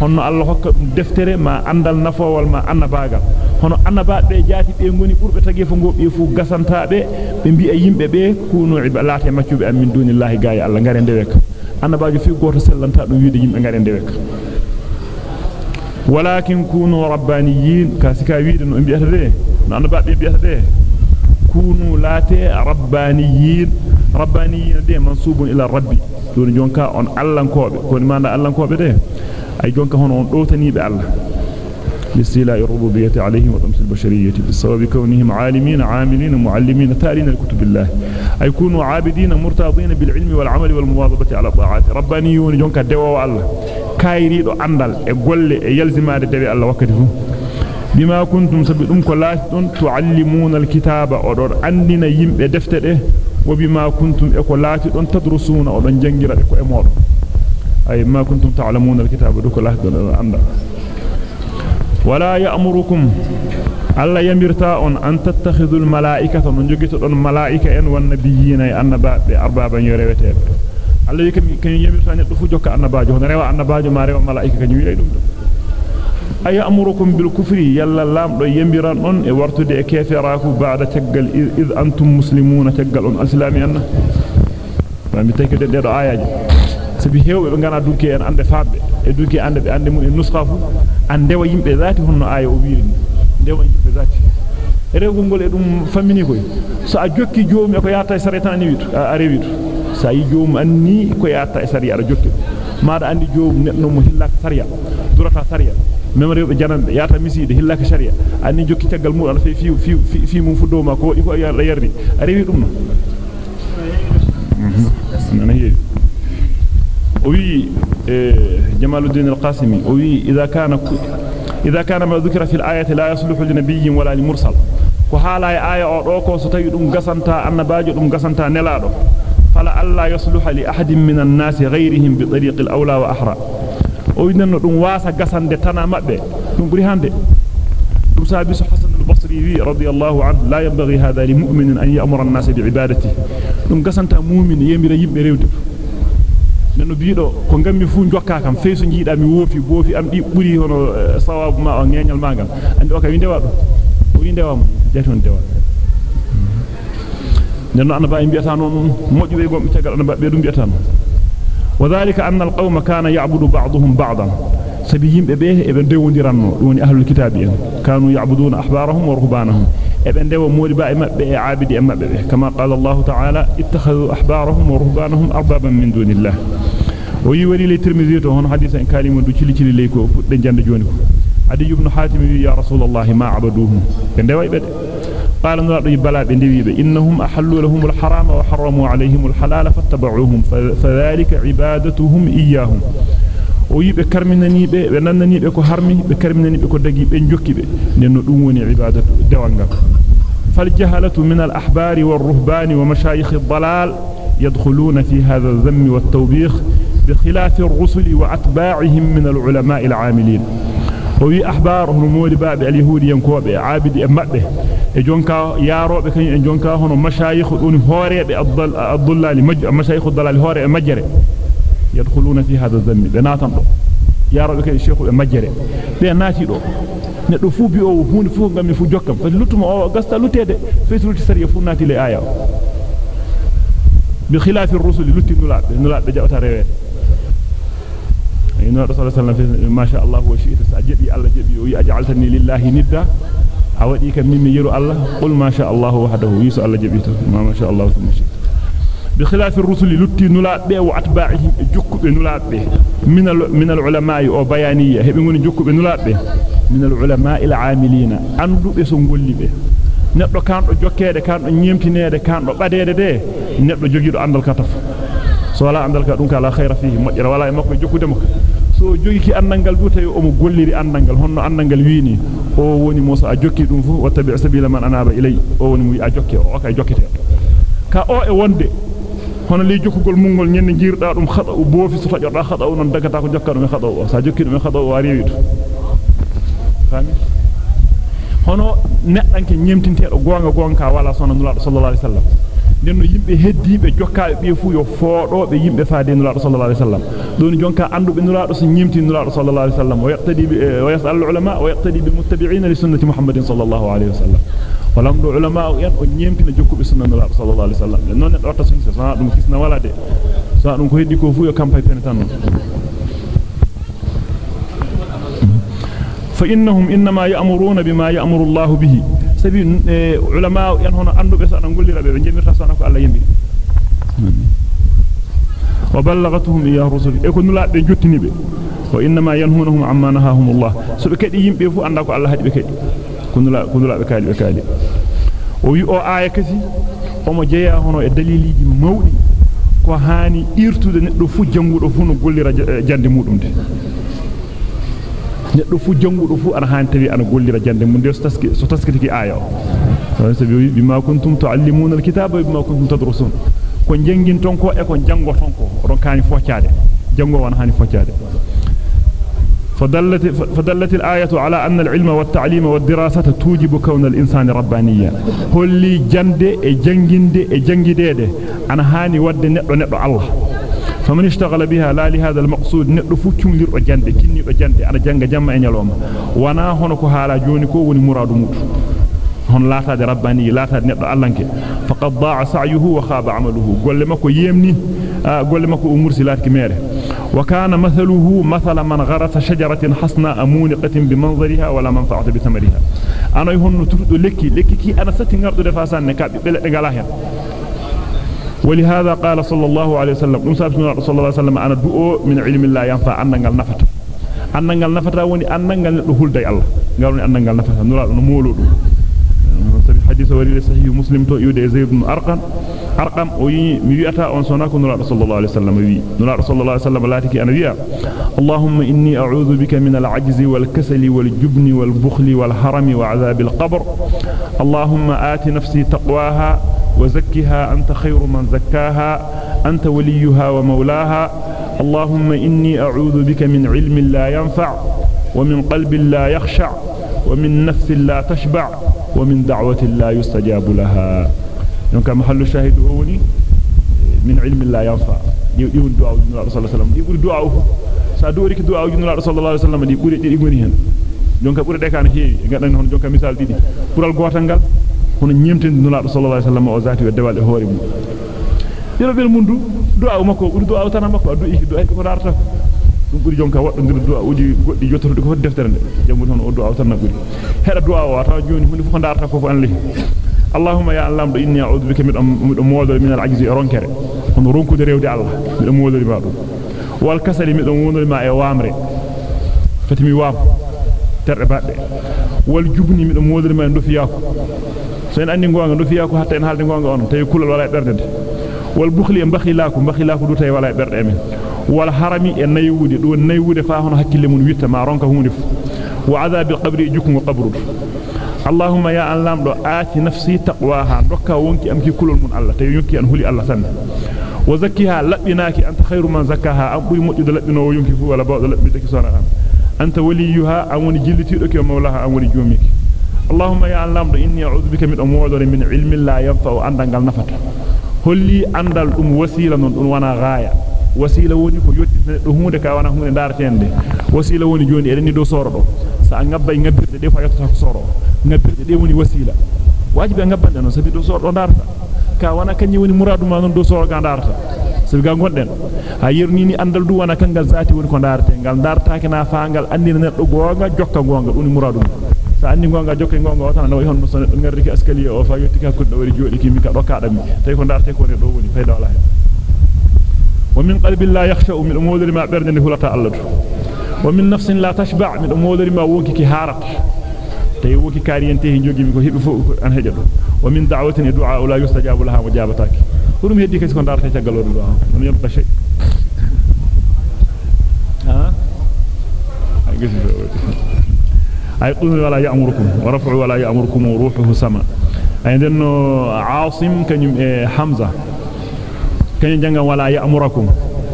honno Allah hokka dum deftere ma andal nafowal ma annabagal hono annabaabe jaati be ngoni burbe tagi fo ngobe fu gasantaabe be mbi e yimbe be kunu ibalaate maccube am min dunillahi gaay Allah ngare ndewek annabaajo fi goto sellanta dum wiide yimbe ngare ndewek walakin kunu rabbaniyin kasika wiide no mbiyata de no annabaabe mbiyata de kunu laate rabbaniyin rabbaniyin de mansubun ila rabbi. Don jonka on allankobe ko ni manda allankobe de ay jonka hono on dowtanibe Allah. لاستيلاء الربوبية عليهم وطمس البشرية بسبب كونهم عالمين عاملين معلمين تارين لكتب الله أي كونوا عابدين مرتاضين بالعلم والعمل والمواظبة على الطاعات ربانيون جونك دوا الله كايريدو أندل يقول يلزم هذا الدواء الله وكته بما كنتم سبتم كلاتون تعلمون الكتاب أدور أننا يمب دفتره وبما كنتم إكولاتون تدرسون أدون جنجر إكو إمور. أي ما كنتم تعلمون الكتاب دوك الله أندل ولا يأمركم الله يمرتا أن تتخذوا الملائكة من جوجت أن ملائكة أن والنبيين أنبا بأربابا يرويتهم الله يكم كان يمرتا أن يدفو جوك أنباجو هنا روا أنباجو ما روا ملائكة كان يويدهم أي أمركم بالكفر يلا لام دو يمبران أن ورتد كافراكو بعد تقل إذ أنتم مسلمون تقل أن أسلامي أن فمي تكد دير آيات sabi hewbe be ngana dunki en ande fabbe e dunki ande be ande mun e nuskafu andewa yimbe zati honno aya o wiiri ndewa yimbe zati rewgol ngol e dum famini koy so a jokki joomi ko yaata e saretan ni witu a rewitu sa yi joom anni ko yaata e sariya jokki maada andi joom neddo mo hillaka sariya durata sariya mem rewbe janande yaata miside hillaka sharia anni jokki tagal mu fi fi fi fi mum fuddo ma ko wadi ko yardi rewi dum no nana heewi وي جمال الدين القاسمي وي إذا كان إذا كان ما ذكر في الآية لا يصلح لنبي ولا لمرسل وحالا آية أو كو ستي دum gasanta annabajo dum gasanta nelado fala alla yasluha li ahadin min an-nas ghayrihim bi tariq al-awla wa ahra o winno dum wasa gasande tana mabbe dum buri hande dum sabi so hasan البصري رضي الله عنه لا ينبغي هذا لمؤمن أن يأمر الناس بعبادته دum gasanta mu'min yemira yimbe rewde nenno biido ko gammi fu jokka kam feeso jiida mi wofi bofi am di buri hono sawabu ma o ngeñal magal andi o ka wi ndewa do wi ndewa mo jeton dewa nenno anaba e biata non mojjube gombe tagal anaba be dum biata non وذلك أن القوم كان يعبد بعضهم بعضا. سبيهم به إبن ديونديرانو دوني أهل الكتاب. كانوا يعبدون أحبارهم ورهبانهم. إبن ديو مودي با مبه عابد مبه كما قال الله تعالى اتخذوا أحبارهم ورهبانهم أربابا من دون الله. ويوري لي ترمذي تو هون حديث إن كلمه دو تشلي تشلي لي كو فدde jande joni ko adi ibn hatim ya rasulullah ma abaduhum be deway be قال نرى بلا بندويبه إنهم أحلوا لهم الحرام وحرموا عليهم الحلال فاتبعوهم. فذلك عبادتهم إياهم. be jokki be nenno dum woni ibadatu dewangam fal jahalatu min al ahbari war ruhbani wa mashayikh ad dalal يدخلون في هذا الذم والتوبيخ بخلاف الرسل وأتباعهم من العلماء العاملين. وي أحبارهم مولي باب اليهود ينكوبة عابد أمبه جونكا ياروبه كان جونكا هنو مشايخ دون هوريبه الضلال مشايخ الضلال هوري مجري يدخلون في هذا الذم بناتن دو ياروبه كان شيخ مجري be naati do neddo fu bi o hunde fu ngam fu jokkam fa lutuma o gasta lutede feetuti sariya fu naati le aya bi khilafi ar-rusul lutti nulaabe nulaabe jawta rewede إن رسول الله صلى الله عليه وسلم ما شاء الله هو شيء تسجدي الله جبي ويجعلني لله ندا. حوديك مني يرو الله. قل ما شاء الله وحده. يس الله جبي. ما ما شاء الله ثم شيء بخلاف الرسل لتي نولا بي واتباعه جوكبي نولا بي من من العلماء أو بيانية. هبي غوني جوكبي نولا بي من العلماء العاملين. اندو بي سو غولي بي نيبدو كاندو جوكيده كاندو نييمتينيده كاندو باديده دي نيبدو جوجيدو اندال كاتف so wala andal ka dum kala khaira fihi mojjira wala e makko jokkude makko so jogi ki andal du tawi o mo golliri andal honno andal wiini o woni musa a jokki dum fu wattabi sabila man anaba ilay o woni mu a jokke o kay jokkete ka o e wonde hono li jokkugol mungol nyen jirda dum khada o bofi so tajorda khada non dagata ko jokka dum khada o sa jokki dum khada o ari wiitu fami hono neddanke nyemtinteedo gonga gonka wala sono nulaado sallallahu alaihi wasallam denno yimbe heddibe jokkaabe be fu yo foodobe yimbe faade nulaado sallallahu alaihi wasallam don jonka andube nulaado so nyimti nulaado sallallahu alaihi wasallam wa yaqtadi wa yas'al ulama wa yaqtadi bil muttabi'ina li sunnati muhammadin sallallahu alaihi wasallam walam do ulama yan o nyemtina jokkube sunna nulaado sallallahu alaihi wasallam non ne dorta sunna sa dum kisna wala de sa dum ko heddi ko fu yo kampay penetan non فإنهم إنما يأمرون بما يأمر الله به سبي علماء ينهون أندو بس أنا نقول لربي بنجمع رسانك الله ينبي وبلغتهم إياه رسل يكون لا بجتني به وإنما ينهونهم عما نهاهم الله سبكدي ينبي فو أنك الله هدي بكدي كن لا كن لا بكالي بكالي وي أو آية كسي omo jeya hono e daliliji mawdi ko hani irtude neddo fu jangudo fu no gollira jande mudum de. Neddo fu jangudo fu ana han tawi ana gollira jande mun de so taski so taskiti aya o sabi bima kuntum tuallimuna alkitaba bima kuntum tadrusun ko jangin ton ko e ko jango ton ko ron kaani foccaade jango wana hani foccaade فدلت فدلت الآية على أن العلم والتعليم والدراسة توجب كون الإنسان ربانيا هولي جند جنجند جنجديد أنا هاني ود نقو نقو الله فمن اشتغل بها لا لهذا المقصود نقو فوتشم لرؤ جند كني جند أنا جنگ جمع نيالوم وأنا هنكو حالا جونيكو وني مراد موت هون لا تاد رباني لا تاد نقو اللانك فقد ضاع سعيه وخاب عمله قول مكو يمني قول مكو أمور سلات كميره وكان مثله مثل من غرس شجرة حسناء مونقة بمنظرها ولا منفعة بثمرها أنا يهون ترد لكي لكي كي أنا ستي نغرد دفاسان نكاب بلد ولهذا قال صلى الله عليه وسلم نصاب صلى الله عليه وسلم أنا دؤو من علم الله ينفع أننغ النفت أننغ النفت وني أننغ الهول دي الله. قالوا أننغ النفت نرى نمولو. حديث وريد صحيح مسلم تو يودي زيد بن أرقم أرقم وي ميوتا أن سناك نرى رسول الله عليه وسلم وي نرى رسول الله عليه وسلم لاتك أنا ويا اللهم إني أعوذ بك من العجز والكسل والجبن والبخل والهرم وعذاب القبر اللهم آت نفسي تقواها وزكها أنت خير من زكاها أنت وليها ومولاها اللهم إني أعوذ بك من علم لا ينفع ومن قلب لا يخشع ومن نفس لا تشبع ومن دعوة لا يستجاب لها donc mahallu shahid woni min ilmi la yanfa di di du'a sallallahu alaihi wasallam di buri du'a sa doori ki du'a sallallahu alaihi wasallam di buri di goni hen donc buri de kan heewi gadan hon donc misal didi bural gotal gal hono nyemtende nulado sallallahu alaihi wasallam o zati dewal e hoore mum yelo bel mundu du'a makko buri du'a tan makko adu iki du'a ko darata dum buri jonka waddo ndir du'a uji goddi jotorude ko deftere nde jambu ton o du'a tan na buri heda du'a o ta joni hunde fu darata ko ko an lehi اللهم يا الله دو اني اعوذ بك من مودر من العجز رونكره on ronkude rewde Allah mi dum wodori ma dum wal kasali mi dum wonori ma e wamre fatimi wam terde badde wal jubni mi dum wodori ma ndofiyako so en andi gonga ndofiyako hatta en halde gonga on tawi kulal wala berde wal bukhli e bakhilako bakhilako du tay wala berde men wal harami e naywude do naywude fa hono hakkille mun witta ma ronka hunde wa adabil qabri jukmu qabru يا الله دو آتي نفسي تقواها دوكا وونكي أمكي كلول من الله تي يونكي أن هولي الله سنة وزكيها لبناك أنت خير من زكاها أبوي مجد لبنا ويونكي فو ولا بعض لبنك سنة أنت وليها أموني جلتي لك ومولاها أموني جوميك اللهم يا الله دو إني أعوذ بك من أمور من علم لا ينفع أندنغال نفت هولي أندل أم وسيلة من وأنا غاية wasila woni ko yotti do hunde ka wana hunde dartende wasila woni joni edeni do soro sa ngabba ngabirde de fa yotta ko soro ngabbirde de woni wasila wajibi ngabbande non sabi do so do darta ka wana kanyi woni muradu ma non do so ga darta sabi ga gonden ha yerni ni andal du wana kangal zati woni ko darte ngal dartaake na faangal andina neddo gonga jokka gonga duni muradu sa andi gonga jokke gonga wata no hon neddo ngardi ki askaliye o fa yotti ka ko do wari jodi ki mi ka do kaadami tay ko darte ko ne do woni fayda wala ومن قلب لا يخشى من أمور ما بردن هو تعلد. ومن نفس لا تشبع من أمور ما وكك هارت. تي وكي كارينتي نجي كو هيب فو أن هجدو ومن دعوة دعاء لا يستجاب لها وجابتك. ورم يدي كيس كون دارتي تاغالو دو من يوم بشي ها؟ أي جيس أي قلنا ولا يأمركم. ورفع ولا يأمركم روحه سما. أي دنو عاصم كنيم إيه، حمزة. كان جنگا ولا يأمركم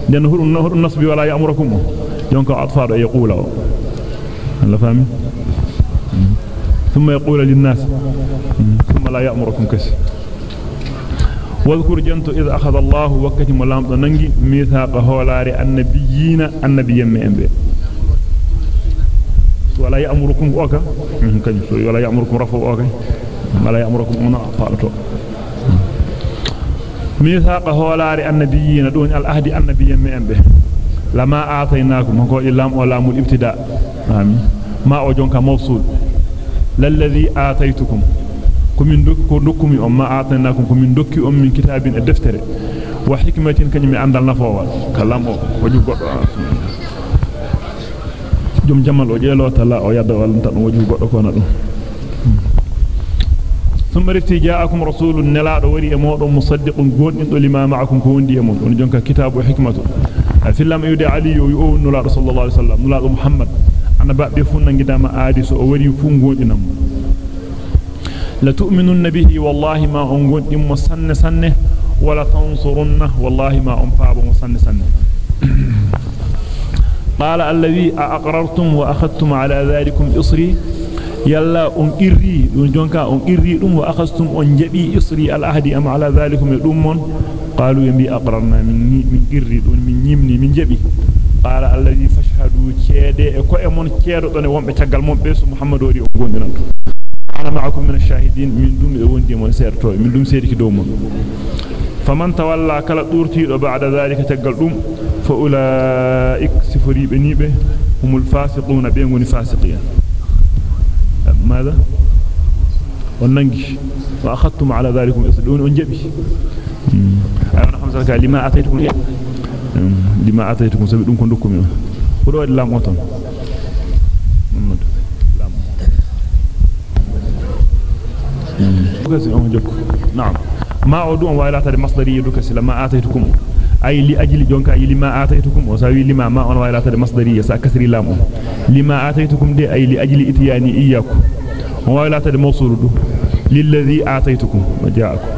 لأن هو النصب ولا يأمركم جنك أطفال يقول هل فهم ثم يقول للناس ثم لا يأمركم كسي واذكر جنت إذ أخذ الله وكتي ملام ننجي ميثاق هولاري النبيين النبي أم بي ولا يأمركم أكا ولا يأمركم رفو أكا ولا يأمركم أنا أطفال ميثاق هولار النبيين دون الأهد النبي يمين به لما آتيناكم هكو إلام ولام الابتداء آمين ما أوجونك موصول للذي آتيتكم كمن دك دكمي أم ما آتيناكم كمن دكي أم من كتاب الدفتر وحكمة كنمي عندنا نفوال كلام وجو قد جم جمال وجيلو تلا أو يد والنتن وجو قد كونا ثم رفتي جاءكم رسول نلا وري مودو مصدق غون لما معكم كوندي يمون ونجونك كتاب وحكمة. في اللام يودي علي يو نلا رسول الله عليه وسلم. نلا محمد. fu nangidama aadi so o wari fu gondinam la tu'minunna bihi wallahi ma on gondim mo sanne sanne wala tansurunna wallahi ma on faabo mo sanne sanne قال الذي أقررتم وأخذتم على ذلكم إصري يلا أن إري دون جونكا أن إري دم وأخذتم أن جبي إصري الأهد أم على ذلكم يدومون قالوا ينبي أقررنا من من إري دون من يمني من جبي قال الذي فاشهدوا كيده e ko e mon ceedo don wonbe tagal mon be su muhammadu wari o gondinan ana ma'akum min ash-shahidin min dum e wondi mon serto min dum seedi ki mon faman tawalla kala durtido ba'da zalika tagal dum fa ulaik sifuribe nibe humul fasiquna be ngoni fasiqiyan ماذا؟ وننجش وأخذتم على ذلك مسلون أنجبي. أيوة، أنا خمسة قال لما أعطيتكم أيوة. لما أعطيتكم سبيلون كنتكم قلوا إلا موطن نعم. ما أودون وإلا تري مصدري يدوك سلما أعطيتكم ma on wayla tade masdari sa kasri lam on lima ataytukum de ay li ajli itiyani iyyakum on wayla tade mawsul du lilladhi ataytukum wa ja'akum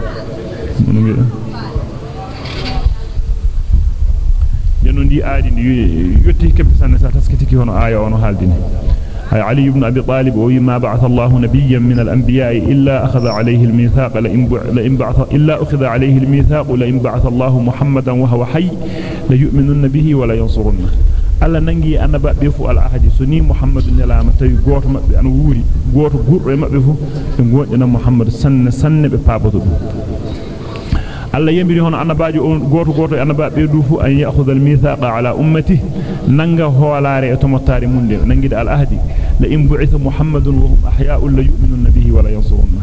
denno ndi aadi ndi yotti kebbe sanne sa taskitiki hono aya ono haaldini هاي أي علي بن أبي طالب وي ما بعث الله نبيا من الأنبياء إلا أخذ عليه الميثاق لإن بعث إلا أخذ عليه الميثاق لإن بعث الله محمدا وهو حي ليؤمنن به ولا ينصرنه. alla nangi annaba be fu al ahadi suni muhammad nalama tay goto mabbe an wuri goto gurbe mabbe fu be gonde na muhammad sanne sanne alla yembiri hono annabaaji on goto goto annabaabe du fu an ya'khudha al-mithaqa ala ummati nanga hoolaare e tomottaare munde nangide al ahadi la in bu'itha muhammadun wa hum ahya'un la yu'minuna bihi wa la yansurunna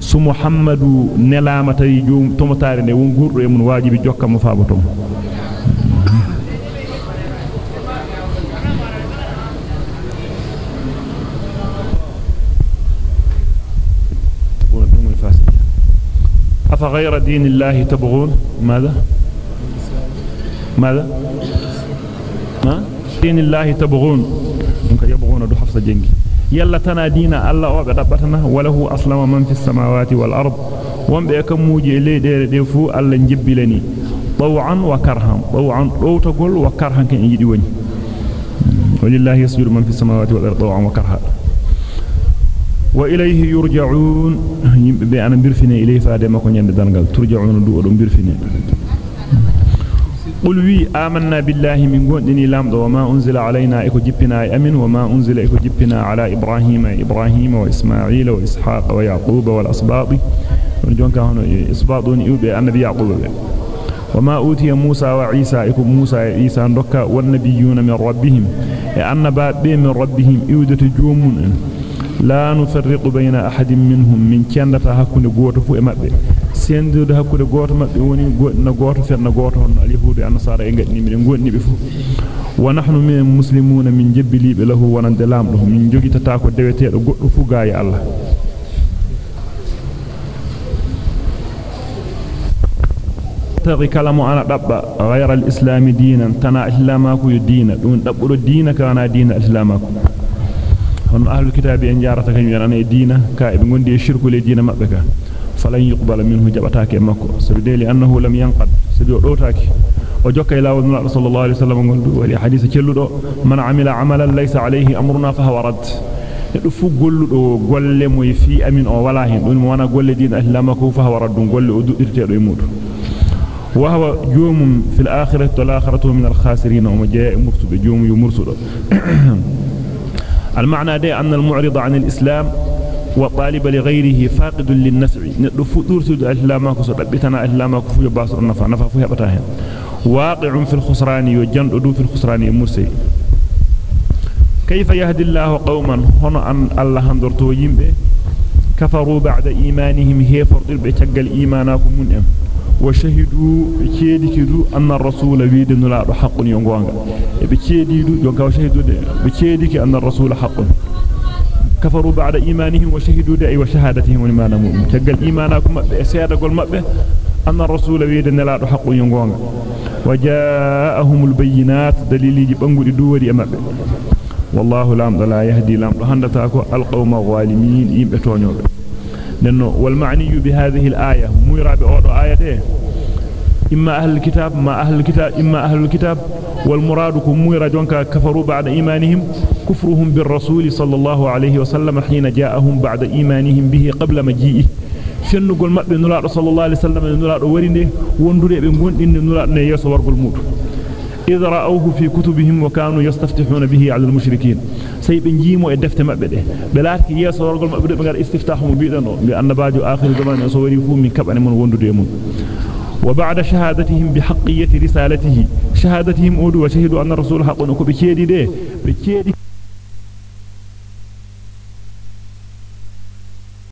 su muhammadu nelama tawi joom tomottaare ne won gurdo e mun wajibi jokka mo faabotom أفغير دين الله تبغون؟ ماذا؟ ماذا؟ ما دين الله تبغون. يبغون دو حفصة جنجي يلا تنا دين الله وبدبتنا وله أسلم من في السماوات والأرض. وان كم موجي لي دير ديفو الله نجبلني طوعا وكرها. طوعا أو تقول وكرها كان يجي وني ولله يسجد من في السماوات والأرض طوعا وكرها. وإليه يرجعون. بأن برفنا إليه فادما كن يند دانغال. ترجعون دو دو برفنا قل وي آمنا بالله من غندني لامدو وما أنزل علينا إكو جبنا أمن وما أنزل إكو جبنا على إبراهيم إبراهيم وإسماعيل وإسحاق ويعقوب والأسباط. ونجونك هنا إسباطون يوبي النبي يعقوب. وما أوتي موسى وعيسى إكو موسى عيسى ndokka والنبيون من ربهم. أن باب من ربهم يودة جومون. Kendata hakkunde goto fu e mabbe sendude hakkunde goto mabbe woni na goto fenna goto hon al-yahudu e an-nasara e gadni min gonni be fu wa nahnu min muslimuna min jabbilibe lahu wonande lamdo min jogitata ko dewetedo goddo fu gaay Allah tagi kalamu ana dabba ghayra al-islam dinan tana islamaku yudina dum dabbudo dina kana dina islamaku hono ahlul kitabi en jarata kanyum yana e diina ka e gondi e shirku le diina mabbe ka falan yuqbala minhu jabataake makko sabi deli annahu lam yanqad sabi o dotaaki o jokka ila wala sallallahu alaihi wasallam gondu wali hadith celludo man amila amalan laysa alayhi amruna fa huwa rad do fu golludo golle moy fi amin o wala hen dum wana golle diina islamako fa huwa raddun golle o duddirtedo e mudu وهو جوم في الآخرة والآخرة من الخاسرين وما جاء مرسد جوم يمرسد المعنى ده أن المعرض عن الإسلام وطالب لغيره فاقد للنفع ندفدور سود الإسلام كسر بتنا الإسلام كفو يباصر النفع نفع. فيه بتاهن واقع في الخسران يجند في الخسران المرسي كيف يهدي الله قوما؟ هنا أن الله هندرتو يمبه. كفروا بعد إيمانهم. هي فرد بتجل إيمانكم من أم. وشهدوا بكيدكدو أن الرسول ويد نلا حق يونغوانغا بكيديدو يونغا وشهدوا بكيدك أن الرسول حق. كفروا بعد إيمانهم وشهدوا دعي وشهادتهم ولما نمؤمن تقل إيمانكم سيادة مأبه أن الرسول ويد نلا حق يونغوانغا وجاءهم البينات. دليل والله لام لا يهدي لام. هندتاكو القوم الظالمين يمبه تونيوبه لأنه والمعني بهذه الآية. ميرا بأوضو آية دي. إما أهل الكتاب ما أهل الكتاب إما أهل الكتاب. والمراد كميرا جونكا كفروا بعد إيمانهم. كفرهم بالرسول صلى الله عليه وسلم حين جاءهم بعد إيمانهم به قبل مجيئه. fennugol mabbe nulaado sallallahu alaihi wasallam nulaado warinde wondude be gondinde nulaado ne yeso wargol mudu إذ رأوه في كتبهم وكانوا يستفتحون به على المشركين. سيب نجيمو wargol mabbe de be ngar istiftahu mo biidano bi annabaaju akhir zaman so wari fu min kabane mon wondude mun وبعد شهادتهم بحقية رسالته. شهادتهم أودوا وشهدوا أن الرسول حق نكو بكيدي دي. بكيدي